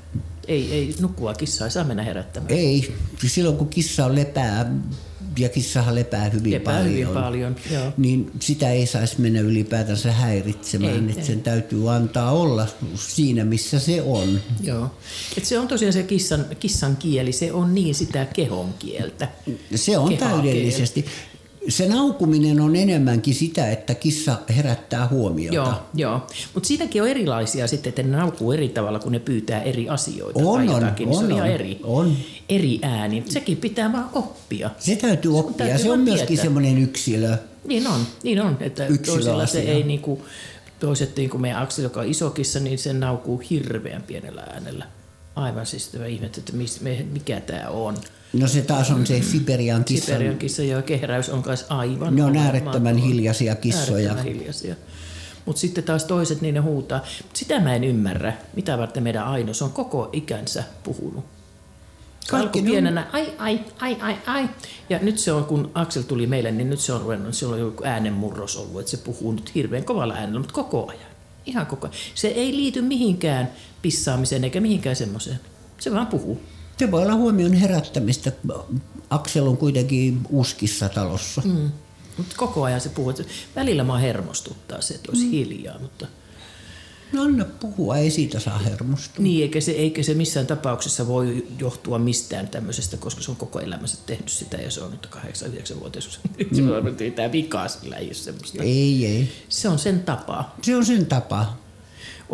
A: Ei, ei nukkua kissaa ei saa mennä herättämään.
B: Ei, silloin kun kissa on lepää, ja kissahan lepää hyvin
A: Lepää
B: paljon,
A: hyvin paljon, joo.
B: niin sitä ei saisi mennä ylipäätänsä häiritsemään,
A: Ei,
B: että
A: ei.
B: sen täytyy antaa olla siinä, missä se on.
A: Joo. Et se on tosiaan se kissan, kissan kieli, se on niin sitä kehon kieltä.
B: Se on täydellisesti. Se naukuminen on enemmänkin sitä, että kissa herättää huomiota.
A: Joo, joo. Mutta siinäkin on erilaisia sitten, että ne naukuu eri tavalla, kun ne pyytää eri asioita
B: On,
A: tai
B: on,
A: jotakin. niin se on,
B: on,
A: ihan
B: on,
A: eri,
B: on.
A: eri ääni. Sekin pitää vaan oppia.
B: Se täytyy oppia.
A: täytyy
B: se on myöskin semmoinen yksilö.
A: Niin on, niin on. Että toisilla se ei niinku, toiset niin kuin meidän Aksel, joka on isokissa, niin se naukuu hirveän pienellä äänellä. Aivan siis tämä ihme, että mikä tämä on.
B: No se taas on se Siberian kissa.
A: Siberian kissa ja kehräys on myös aivan.
B: Ne on äärettömän hiljaisia kissoja.
A: Äärettömän hiljaisia. Mutta sitten taas toiset, niin ne huutaa. Mut sitä mä en ymmärrä, mitä varten meidän Aino, se on koko ikänsä puhunut.
B: Kaikki
A: pienenä, ai, ai, ai, ai, ai. Ja nyt se on, kun Aksel tuli meille, niin nyt se on ruvennut, sillä on joku äänenmurros ollut, että se puhuu nyt hirveän kovalla äänellä, mutta koko ajan. Ihan koko ajan. Se ei liity mihinkään pissaamiseen eikä mihinkään semmoiseen. Se vaan puhuu.
B: Se voi olla huomion herättämistä. Aksel on kuitenkin uskissa talossa.
A: Mm. Mutta koko ajan se puhuu. Välillä mä hermostuttaa se, että olisi mm. hiljaa, mutta...
B: No anna puhua, ei siitä saa hermostua.
A: Niin, eikä se, eikä se missään tapauksessa voi johtua mistään tämmöisestä, koska se on koko elämänsä tehnyt sitä ja se on nyt 8-9-vuotias. Se on tämä vikaa sillä ei ole semmoista.
B: Ei, ei.
A: Se on sen tapa.
B: Se on sen tapa.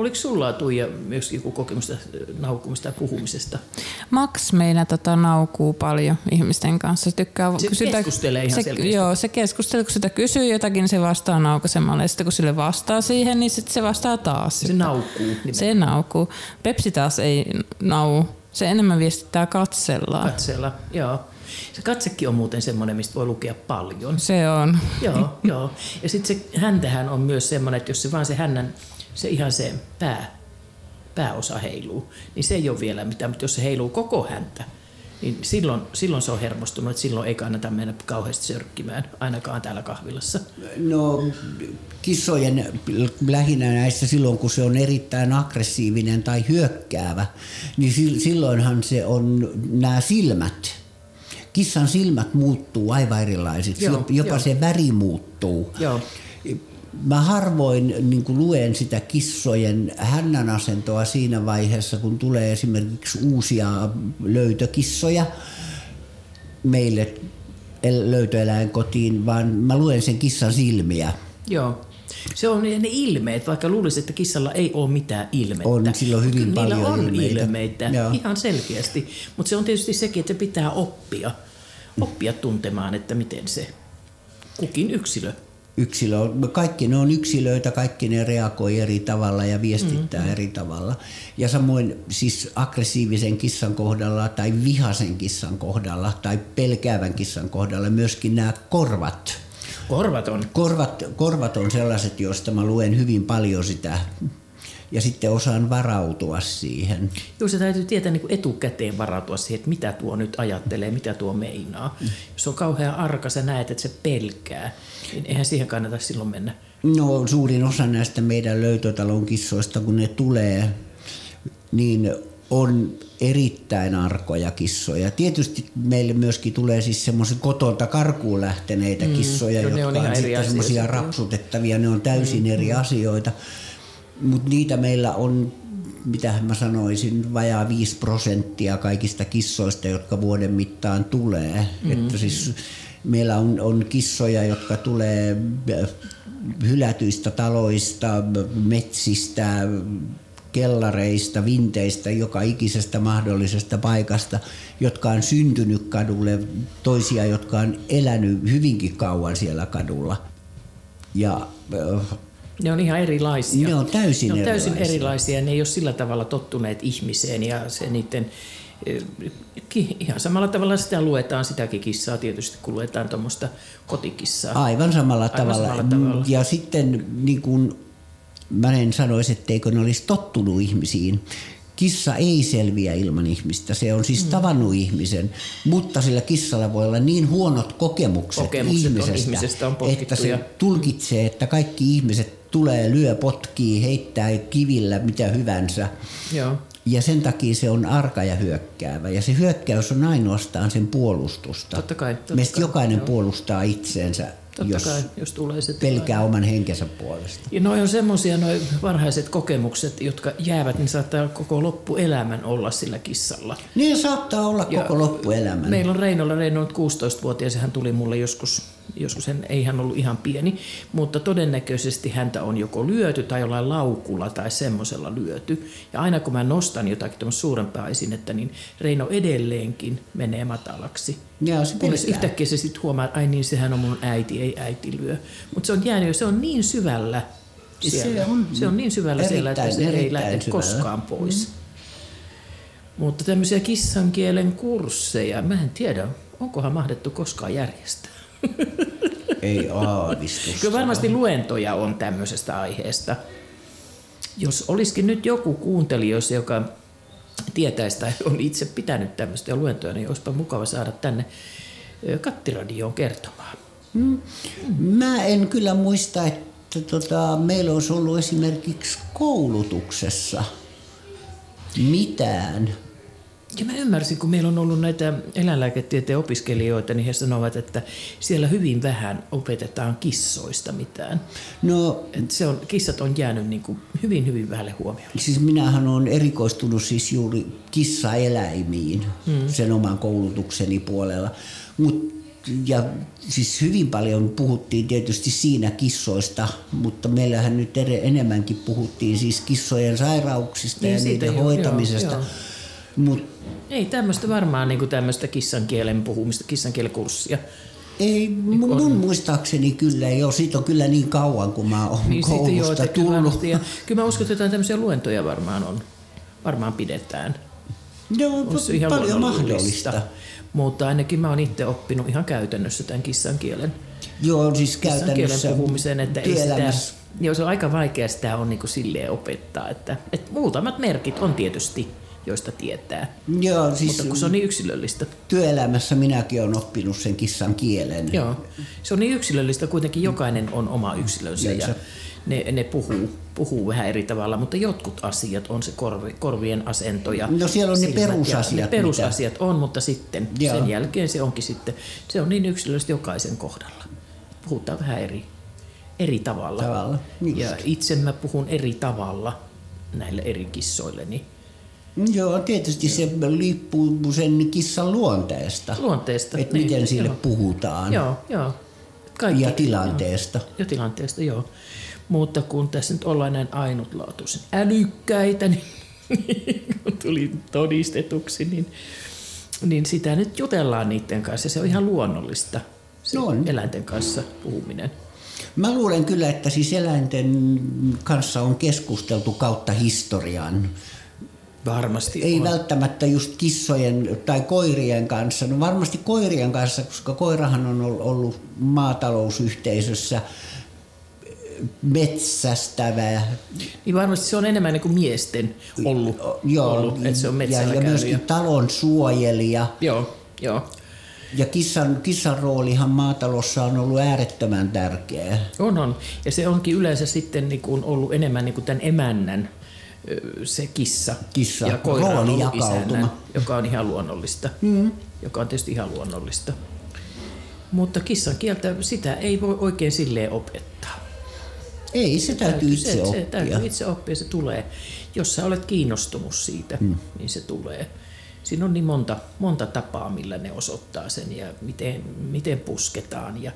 A: Oliko sulla Tuija myös joku kokemusta naukumista ja puhumisesta?
C: Max meillä tota naukuu paljon ihmisten kanssa. Se, tykkää,
A: Se
C: kun sitä-
A: keskustelee ihan
C: se,
A: selkeästi.
C: Joo, se keskustelee, kun sitä kysyy jotakin, se vastaa naukaisemalla. Ja sitten kun sille vastaa siihen, niin sitten se vastaa taas.
A: Se naukuu. Niin
C: Se naukuu. Pepsi taas ei nau. Se enemmän viestittää katsellaan.
A: Katsella, joo. Se katsekin on muuten semmoinen, mistä voi lukea paljon.
C: Se on.
A: Joo, joo. Ja sitten se häntähän on myös semmoinen, että jos se vaan se hännän, se ihan se pää, pääosa heiluu, niin se ei ole vielä mitään, mutta jos se heiluu koko häntä, niin silloin, silloin se on hermostunut, että silloin ei kannata mennä kauheasti sörkkimään, ainakaan täällä kahvilassa.
B: No kissojen lähinnä näissä silloin, kun se on erittäin aggressiivinen tai hyökkäävä, niin sil- silloinhan se on nämä silmät. Kissan silmät muuttuu aivan erilaisiksi,
A: Joo,
B: Jop- jopa
A: joo.
B: se väri muuttuu.
A: Joo.
B: Mä harvoin niin luen sitä kissojen hännän asentoa siinä vaiheessa, kun tulee esimerkiksi uusia löytökissoja meille el- löytöeläinkotiin, vaan mä luen sen kissan silmiä.
A: Joo. Se on ne ilmeet, vaikka luulisi, että kissalla ei ole mitään ilmettä.
B: On, sillä on hyvin
A: Kyllä
B: paljon
A: Niillä on
B: ilmeitä.
A: ilmeitä,
B: Joo.
A: ihan selkeästi. Mutta se on tietysti sekin, että se pitää oppia. Oppia tuntemaan, että miten se kukin yksilö.
B: Yksilö, kaikki ne on yksilöitä, kaikki ne reagoi eri tavalla ja viestittää mm-hmm. eri tavalla. Ja samoin siis aggressiivisen kissan kohdalla tai vihaisen kissan kohdalla tai pelkäävän kissan kohdalla myöskin nämä korvat.
A: Korvat on.
B: Korvat, korvat on sellaiset, joista mä luen hyvin paljon sitä ja sitten osaan varautua siihen.
A: Joo, se täytyy tietää niin kuin etukäteen varautua siihen, että mitä tuo nyt ajattelee, mitä tuo meinaa. Jos on kauhean arka, sä näet, että se pelkää, niin eihän siihen kannata silloin mennä.
B: No suurin osa näistä meidän löytötalon kissoista, kun ne tulee, niin on erittäin arkoja kissoja. Tietysti meille myöskin tulee siis semmoisia kotolta karkuun lähteneitä mm, kissoja, jotka
A: on
B: on, sitten semmoisia rapsutettavia, ne on täysin mm, eri asioita. Mutta niitä meillä on, mitä mä sanoisin, vajaa 5 prosenttia kaikista kissoista, jotka vuoden mittaan tulee. Mm. Että siis meillä on, on kissoja, jotka tulee äh, hylätyistä taloista, metsistä, kellareista, vinteistä, joka ikisestä mahdollisesta paikasta, jotka on syntynyt kadulle, toisia, jotka on elänyt hyvinkin kauan siellä kadulla. Ja äh,
A: Ne on ihan erilaisia.
B: Ne on täysin
A: ne on täysin
B: erilaisia.
A: erilaisia. Ne ei ole sillä tavalla tottuneet ihmiseen ja se niiden eh, ihan samalla tavalla sitä luetaan sitäkin kissaa tietysti, kun luetaan tuommoista kotikissaa.
B: Aivan samalla
A: Aivan
B: tavalla.
A: samalla tavalla.
B: Ja sitten niin kuin, mä en sanoisi, etteikö ne olisi tottunut ihmisiin. Kissa ei selviä ilman ihmistä. Se on siis mm. tavannut ihmisen, mutta sillä kissalla voi olla niin huonot kokemukset,
A: Kokemukset on
B: ihmisestä,
A: ihmisestä, on
B: että se
A: ja-
B: tulkitsee, että kaikki ihmiset tulee, lyö, potkii, heittää kivillä, mitä hyvänsä.
A: Joo.
B: Ja sen takia se on arka ja hyökkäävä. Ja se hyökkäys on ainoastaan sen puolustusta.
A: Totta kai, totta
B: Meistä
A: kai,
B: jokainen
A: joo.
B: puolustaa itseensä,
A: Totta
B: jos
A: kai, jos tulee se
B: pelkää oman henkensä puolesta.
A: Ja noi on semmoisia noi varhaiset kokemukset, jotka jäävät, niin saattaa koko loppuelämän olla sillä kissalla.
B: Niin saattaa olla
A: Ja
B: koko loppuelämän.
A: Meillä on Reinolla, Reino on 16-vuotias ja hän tuli mulle joskus, joskus hän, ei hän ollut ihan pieni, mutta todennäköisesti häntä on joko lyöty tai jollain laukulla tai semmoisella lyöty. Ja aina kun mä nostan jotakin tuommoista suurempaa esinettä, niin Reino edelleenkin menee matalaksi.
B: Joo, se
A: Kunnes yhtäkkiä se sitten huomaa, että ai niin, sehän on mun äiti, ei äiti lyö. Mutta se on jäänyt, se on niin syvällä
B: Se
A: siellä.
B: on
A: se on niin syvällä siellä, että se ei lähde
B: syvällä.
A: koskaan pois. Mm. Mutta tämmöisiä kissan kielen kursseja, mä en tiedä, onkohan mahdettu koskaan järjestää.
B: Ei aavistusta.
A: Kyllä varmasti luentoja on tämmöisestä aiheesta. Jos olisikin nyt joku kuuntelijoissa, joka tietäisi tai on itse pitänyt tämmöistä luentoja, niin olisipa mukava saada tänne kattiradioon kertomaan.
B: Mä en kyllä muista, että tota, meillä olisi ollut esimerkiksi koulutuksessa mitään.
A: Ja mä ymmärsin, kun meillä on ollut näitä eläinlääketieteen opiskelijoita, niin he sanovat, että siellä hyvin vähän opetetaan kissoista mitään.
B: No
A: Et se on, kissat on jäänyt niin kuin hyvin, hyvin vähälle huomioon.
B: Siis minähän olen erikoistunut siis juuri kissaeläimiin mm. sen oman koulutukseni puolella. Mut, ja siis hyvin paljon puhuttiin tietysti siinä kissoista, mutta meillähän nyt enemmänkin puhuttiin siis kissojen sairauksista
A: Niin
B: ja niiden
A: joo,
B: hoitamisesta.
A: joo,
B: Mutta
A: Ei tämmöistä varmaan niin kuin tämmöistä kissan kielen puhumista, kissan kielen kurssia.
B: ei, mun, mun muistaakseni kyllä ei ole. Siitä on kyllä niin kauan, kun mä oon
A: Niin joo,
B: koulusta
A: että kyllä,
B: tullut.
A: ja kyllä mä uskon, että jotain tämmöisiä luentoja varmaan on. Varmaan pidetään.
B: Joo,
A: On se ihan
B: paljon mahdollista.
A: Mutta ainakin mä oon itse oppinut ihan käytännössä tämän kissan kielen.
B: Joo, siis käytännössä
A: puhumisen, että ei sitä, Joo, se on aika vaikea sitä on niin kuin silleen opettaa, että, että muutamat merkit on tietysti, joista tietää,
B: Joo, siis
A: mutta kun se on niin yksilöllistä.
B: työelämässä minäkin olen oppinut sen kissan kielen.
A: Joo, se on niin yksilöllistä, kuitenkin jokainen on oma yksilönsä ja
B: Yleensä.
A: ne, ne puhuu, puhuu vähän eri tavalla, mutta jotkut asiat on se korvi, korvien asento ja
B: No siellä on ne
A: ja-
B: perusasiat,
A: Ne perusasiat on, mutta sitten
B: Joo.
A: sen jälkeen se onkin sitten, se on niin yksilöllistä jokaisen kohdalla. Puhutaan vähän eri, eri tavalla.
B: Tavalla, just.
A: Ja itse mä puhun eri tavalla näille eri kissoille, niin
B: Joo, tietysti se liippuu sen kissan luonteesta.
A: luonteesta.
B: Että miten sille
A: joo.
B: puhutaan.
A: Joo, joo. Kaikki,
B: Ja tilanteesta.
A: Jo tilanteesta, joo. Mutta kun tässä nyt ollaan näin ainutlaatuisen älykkäitä, niin kun tuli todistetuksi, niin, niin sitä nyt jutellaan niiden kanssa. Se on ihan luonnollista, se
B: No on.
A: eläinten kanssa puhuminen.
B: Mä luulen kyllä, että siis eläinten kanssa on keskusteltu kautta historian.
A: Varmasti
B: Ei
A: on.
B: välttämättä just kissojen tai koirien kanssa. No varmasti koirien kanssa, koska koirahan on ol- ollut maatalousyhteisössä metsästävä.
A: Niin varmasti se on enemmän niin kuin miesten ollut,
B: Joo,
A: ollut että se on
B: ja,
A: metsällä
B: ja myöskin talon suojelija.
A: Joo, joo.
B: Ja kissan, kissan roolihan maatalossa on ollut äärettömän tärkeä.
A: On, on. Ja se onkin yleensä sitten niin kuin ollut enemmän niin kuin tämän emännän se kissa.
B: Kissa.
A: Ja koira on ollut isännän, joka on ihan luonnollista. Mm. Joka on tietysti ihan luonnollista. Mutta kissan kieltä, sitä ei voi oikein silleen opettaa.
B: Ei, se täytyy itse
A: se,
B: oppia.
A: Se täytyy itse oppia, se tulee. Jos sä olet kiinnostunut siitä, mm. niin se tulee. Siinä on niin monta, monta tapaa, millä ne osoittaa sen ja miten, miten pusketaan ja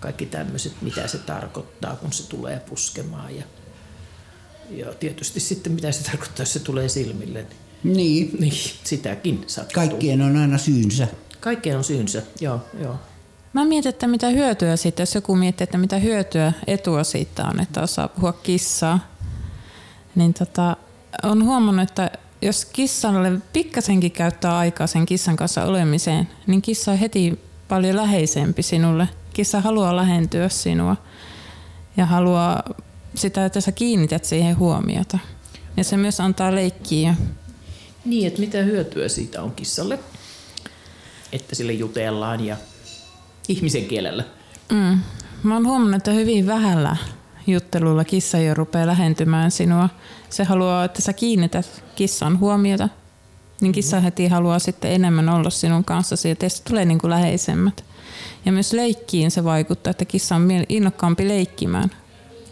A: kaikki tämmöiset, mitä se tarkoittaa, kun se tulee puskemaan. Ja, ja tietysti sitten, mitä se tarkoittaa, jos se tulee silmille.
B: Niin,
A: Niin, sitäkin sattuu.
B: kaikkien on aina syynsä.
A: Kaikkeen on syynsä, joo, joo.
C: Mä mietin, että mitä hyötyä siitä, jos joku miettii, että mitä hyötyä etua siitä on, että osaa puhua kissaa, niin tota, on huomannut, että jos kissalle pikkasenkin käyttää aikaa sen kissan kanssa olemiseen, niin kissa on heti paljon läheisempi sinulle. Kissa haluaa lähentyä sinua ja haluaa sitä, että sä kiinnität siihen huomiota. Ja se myös antaa leikkiä.
A: Niin, että mitä hyötyä siitä on kissalle, että sille jutellaan ja ihmisen kielellä.
C: Mm. Mä oon huomannut, että hyvin vähällä juttelulla kissa jo rupeaa lähentymään sinua. Se haluaa, että sä kiinnität kissan huomiota. Niin kissa heti haluaa sitten enemmän olla sinun kanssasi ja teistä tulee niin kuin läheisemmät. Ja myös leikkiin se vaikuttaa, että kissa on innokkaampi leikkimään.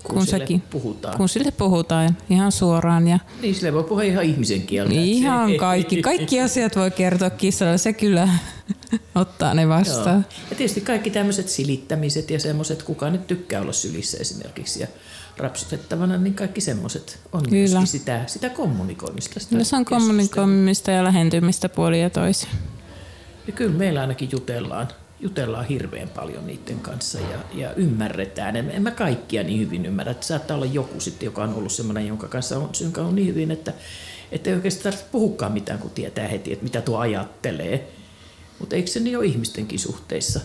A: Kun
C: Kun,
A: sille
C: säkin,
A: puhutaan.
C: kun sille puhutaan ihan suoraan. Ja
A: Niin, sille voi puhua ihan ihmisen kieltä. se-
C: ihan kaikki, kaikki asiat voi kertoa kissalle. Se kyllä ottaa ne vastaan.
A: Joo. Ja tietysti kaikki tämmöiset silittämiset ja semmoiset, kuka nyt tykkää olla sylissä esimerkiksi ja rapsutettavana, niin kaikki semmoiset on
C: Kyllä.
A: myöskin sitä, sitä kommunikoimista. Sitä
C: Kyllä se on kommunikoimista ja lähentymistä puolin ja toisin.
A: Ja kyllä meillä ainakin jutellaan, jutellaan hirveän paljon niiden kanssa ja, ja ymmärretään. En, en mä kaikkia niin hyvin ymmärrä. Että saattaa olla joku sitten, joka on ollut semmoinen, jonka kanssa on, jonka on niin hyvin, että, että ei oikeastaan tarvitse puhukaan mitään, kun tietää heti, että mitä tuo ajattelee. Mutta eikö se niin ole ihmistenkin suhteissa?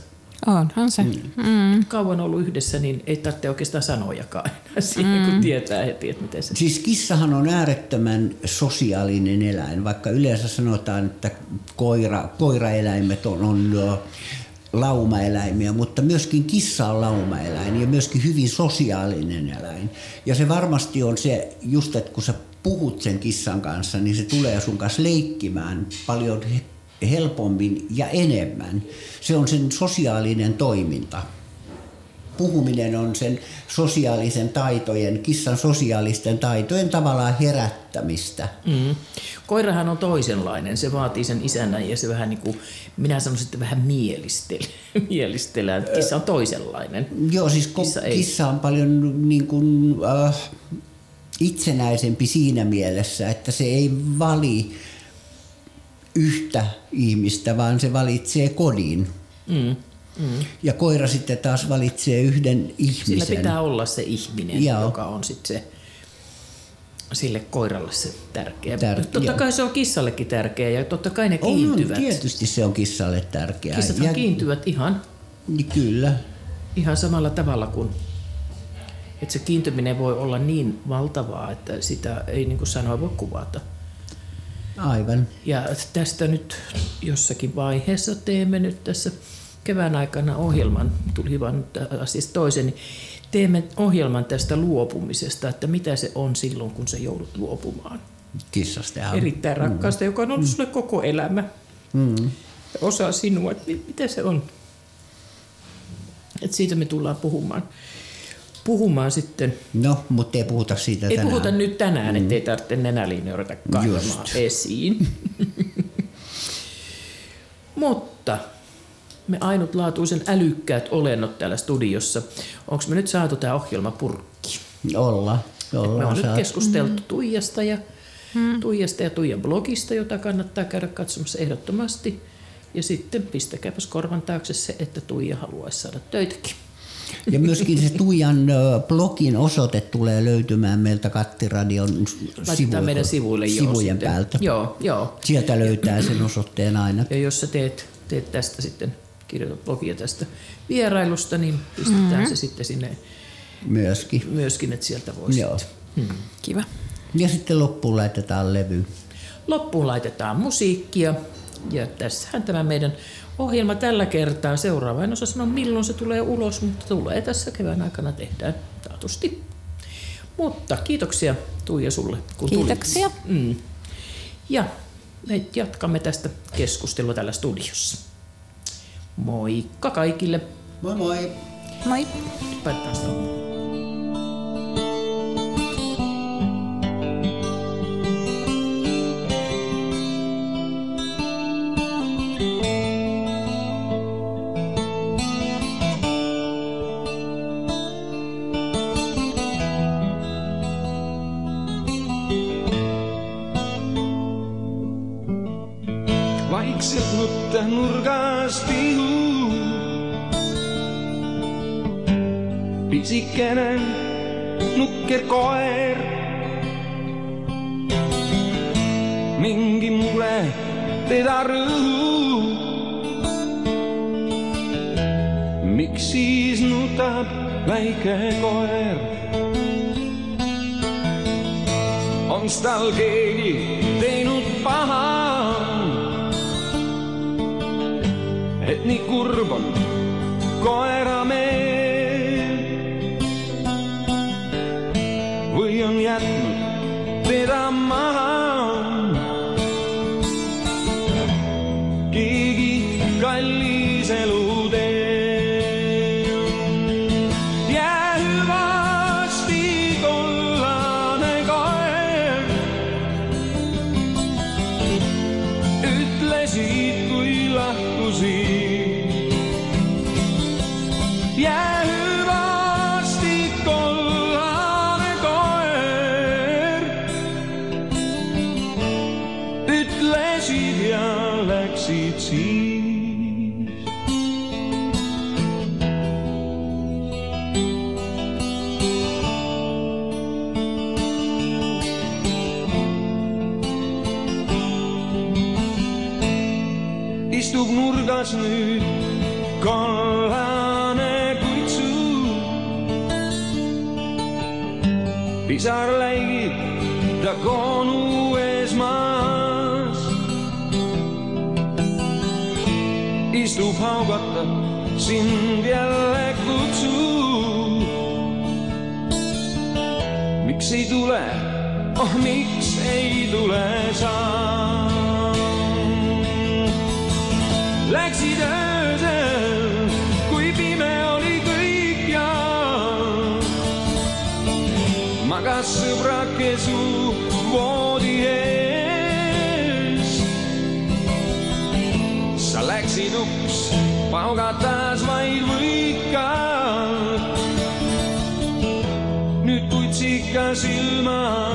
C: Onhan se. Mm.
A: Kauan ollut yhdessä, niin ei tarvitse oikeastaan sanojakaan enää siihen, kun tietää heti, että miten se...
B: Siis kissahan on äärettömän sosiaalinen eläin, vaikka yleensä sanotaan, että koira, koiraeläimet on, on laumaeläimiä, mutta myöskin kissa on laumaeläin ja myöskin hyvin sosiaalinen eläin. Ja se varmasti on se, just että kun sä puhut sen kissan kanssa, niin se tulee sun kanssa leikkimään paljon he- helpommin ja enemmän. Se on sen sosiaalinen toiminta puhuminen on sen sosiaalisen taitojen, kissan sosiaalisten taitojen tavallaan herättämistä.
A: Mm. Koirahan on toisenlainen. Se vaatii sen isännän ja se vähän niin kuin, minä sanoisin, että vähän mielistele, mielistellään. Kissa on toisenlainen.
B: Joo, siis
A: kissa, ei.
B: kissa on paljon niin kuin, äh, itsenäisempi siinä mielessä, että se ei vali yhtä ihmistä, vaan se valitsee kodin.
A: Mm. Mm.
B: Ja koira sitten taas valitsee yhden ihmisen.
A: Sillä pitää olla se ihminen,
B: Joo.
A: joka on sitten se sille koiralle se tärkeä.
B: Tär-
A: totta kai se on kissallekin tärkeä ja totta kai ne
B: on,
A: kiintyvät.
B: tietysti se on kissalle tärkeää.
A: Kissathan
B: Ja-
A: kiintyvät ihan,
B: Niin Kyllä.
A: ihan samalla tavalla kuin että se kiintyminen voi olla niin valtavaa, että sitä ei niin kuin sanoa voi kuvata.
B: Aivan.
A: Ja tästä nyt jossakin vaiheessa teemme nyt tässä kevään aikana ohjelman, tuli vaan nyt siis toisen, niin teemme ohjelman tästä luopumisesta, että mitä se on silloin, kun sä joudut luopumaan.
B: Kissasta
A: Erittäin rakkaasta, joka on ollut sulle koko elämä.
B: Mm.
A: Osa sinua, että mi- mitä se on. Et siitä me tullaan puhumaan. Puhumaan sitten.
B: No, mutta ei puhuta siitä
A: Ei
B: tänään.
A: puhuta nyt tänään, mm. ettei tarvitse nenäliinioita kaivamaan esiin. Mutta me ainutlaatuisen älykkäät olennot täällä studiossa. Onko me nyt saatu tämä ohjelma purkki?
B: Olla.
A: Me
B: Olla
A: on nyt
B: saat.
A: keskusteltu Tuijasta ja, Tuijasta ja Tuijan blogista, jota kannattaa käydä katsomassa ehdottomasti. Ja sitten pistäkääpäs korvan taakse se, että Tuija haluaisi saada töitäkin.
B: Ja myöskin se Tuijan blogin osoite tulee löytymään meiltä Kattiradion sivuilta-
A: meidän sivuille jo
B: sivujen
A: sitten.
B: päältä.
A: Joo, joo.
B: Sieltä löytää sen osoitteen aina.
A: Ja jos sä teet, teet tästä sitten, kirjoitat blogia tästä vierailusta, niin pistetään mm-hmm. se sitten sinne
B: Myöskin.
A: myöskin, että sieltä voi
B: Joo.
A: sitten.
C: Kiva.
B: Ja sitten loppuun laitetaan levy.
A: Loppuun laitetaan musiikkia. Ja tässähän tämä meidän ohjelma tällä kertaa. Seuraava en osaa sanoa milloin se tulee ulos, mutta tulee tässä kevään aikana tehdään taatusti. Mutta kiitoksia Tuija sulle, kun
C: Kiitoksia.
A: tulit. Mm. Ja me jatkamme tästä keskustelua täällä studiossa. Moikka kaikille.
B: Moi moi!
C: Moi.
A: Päätetään sitä.
D: Vaikselt mutta nurkasti Pisikkäinen nukker koer. Mingi mure teda rõhub. miks siis nutab väike koer? onks tal keegi teinud paha? et nii kurb on koera meel istub nurgas nüüd kollane kuitsu. pisar läigib ta koonu eesmaas. istub haugatab, sind jälle kutsub. miks ei tule, oh miks ei tule sa? Läksid öösel, kui pime oli kõik ja magas sõbrake su voodi ees. sa läksid uks, paugatas vaid võikad. nüüd kutsika silmad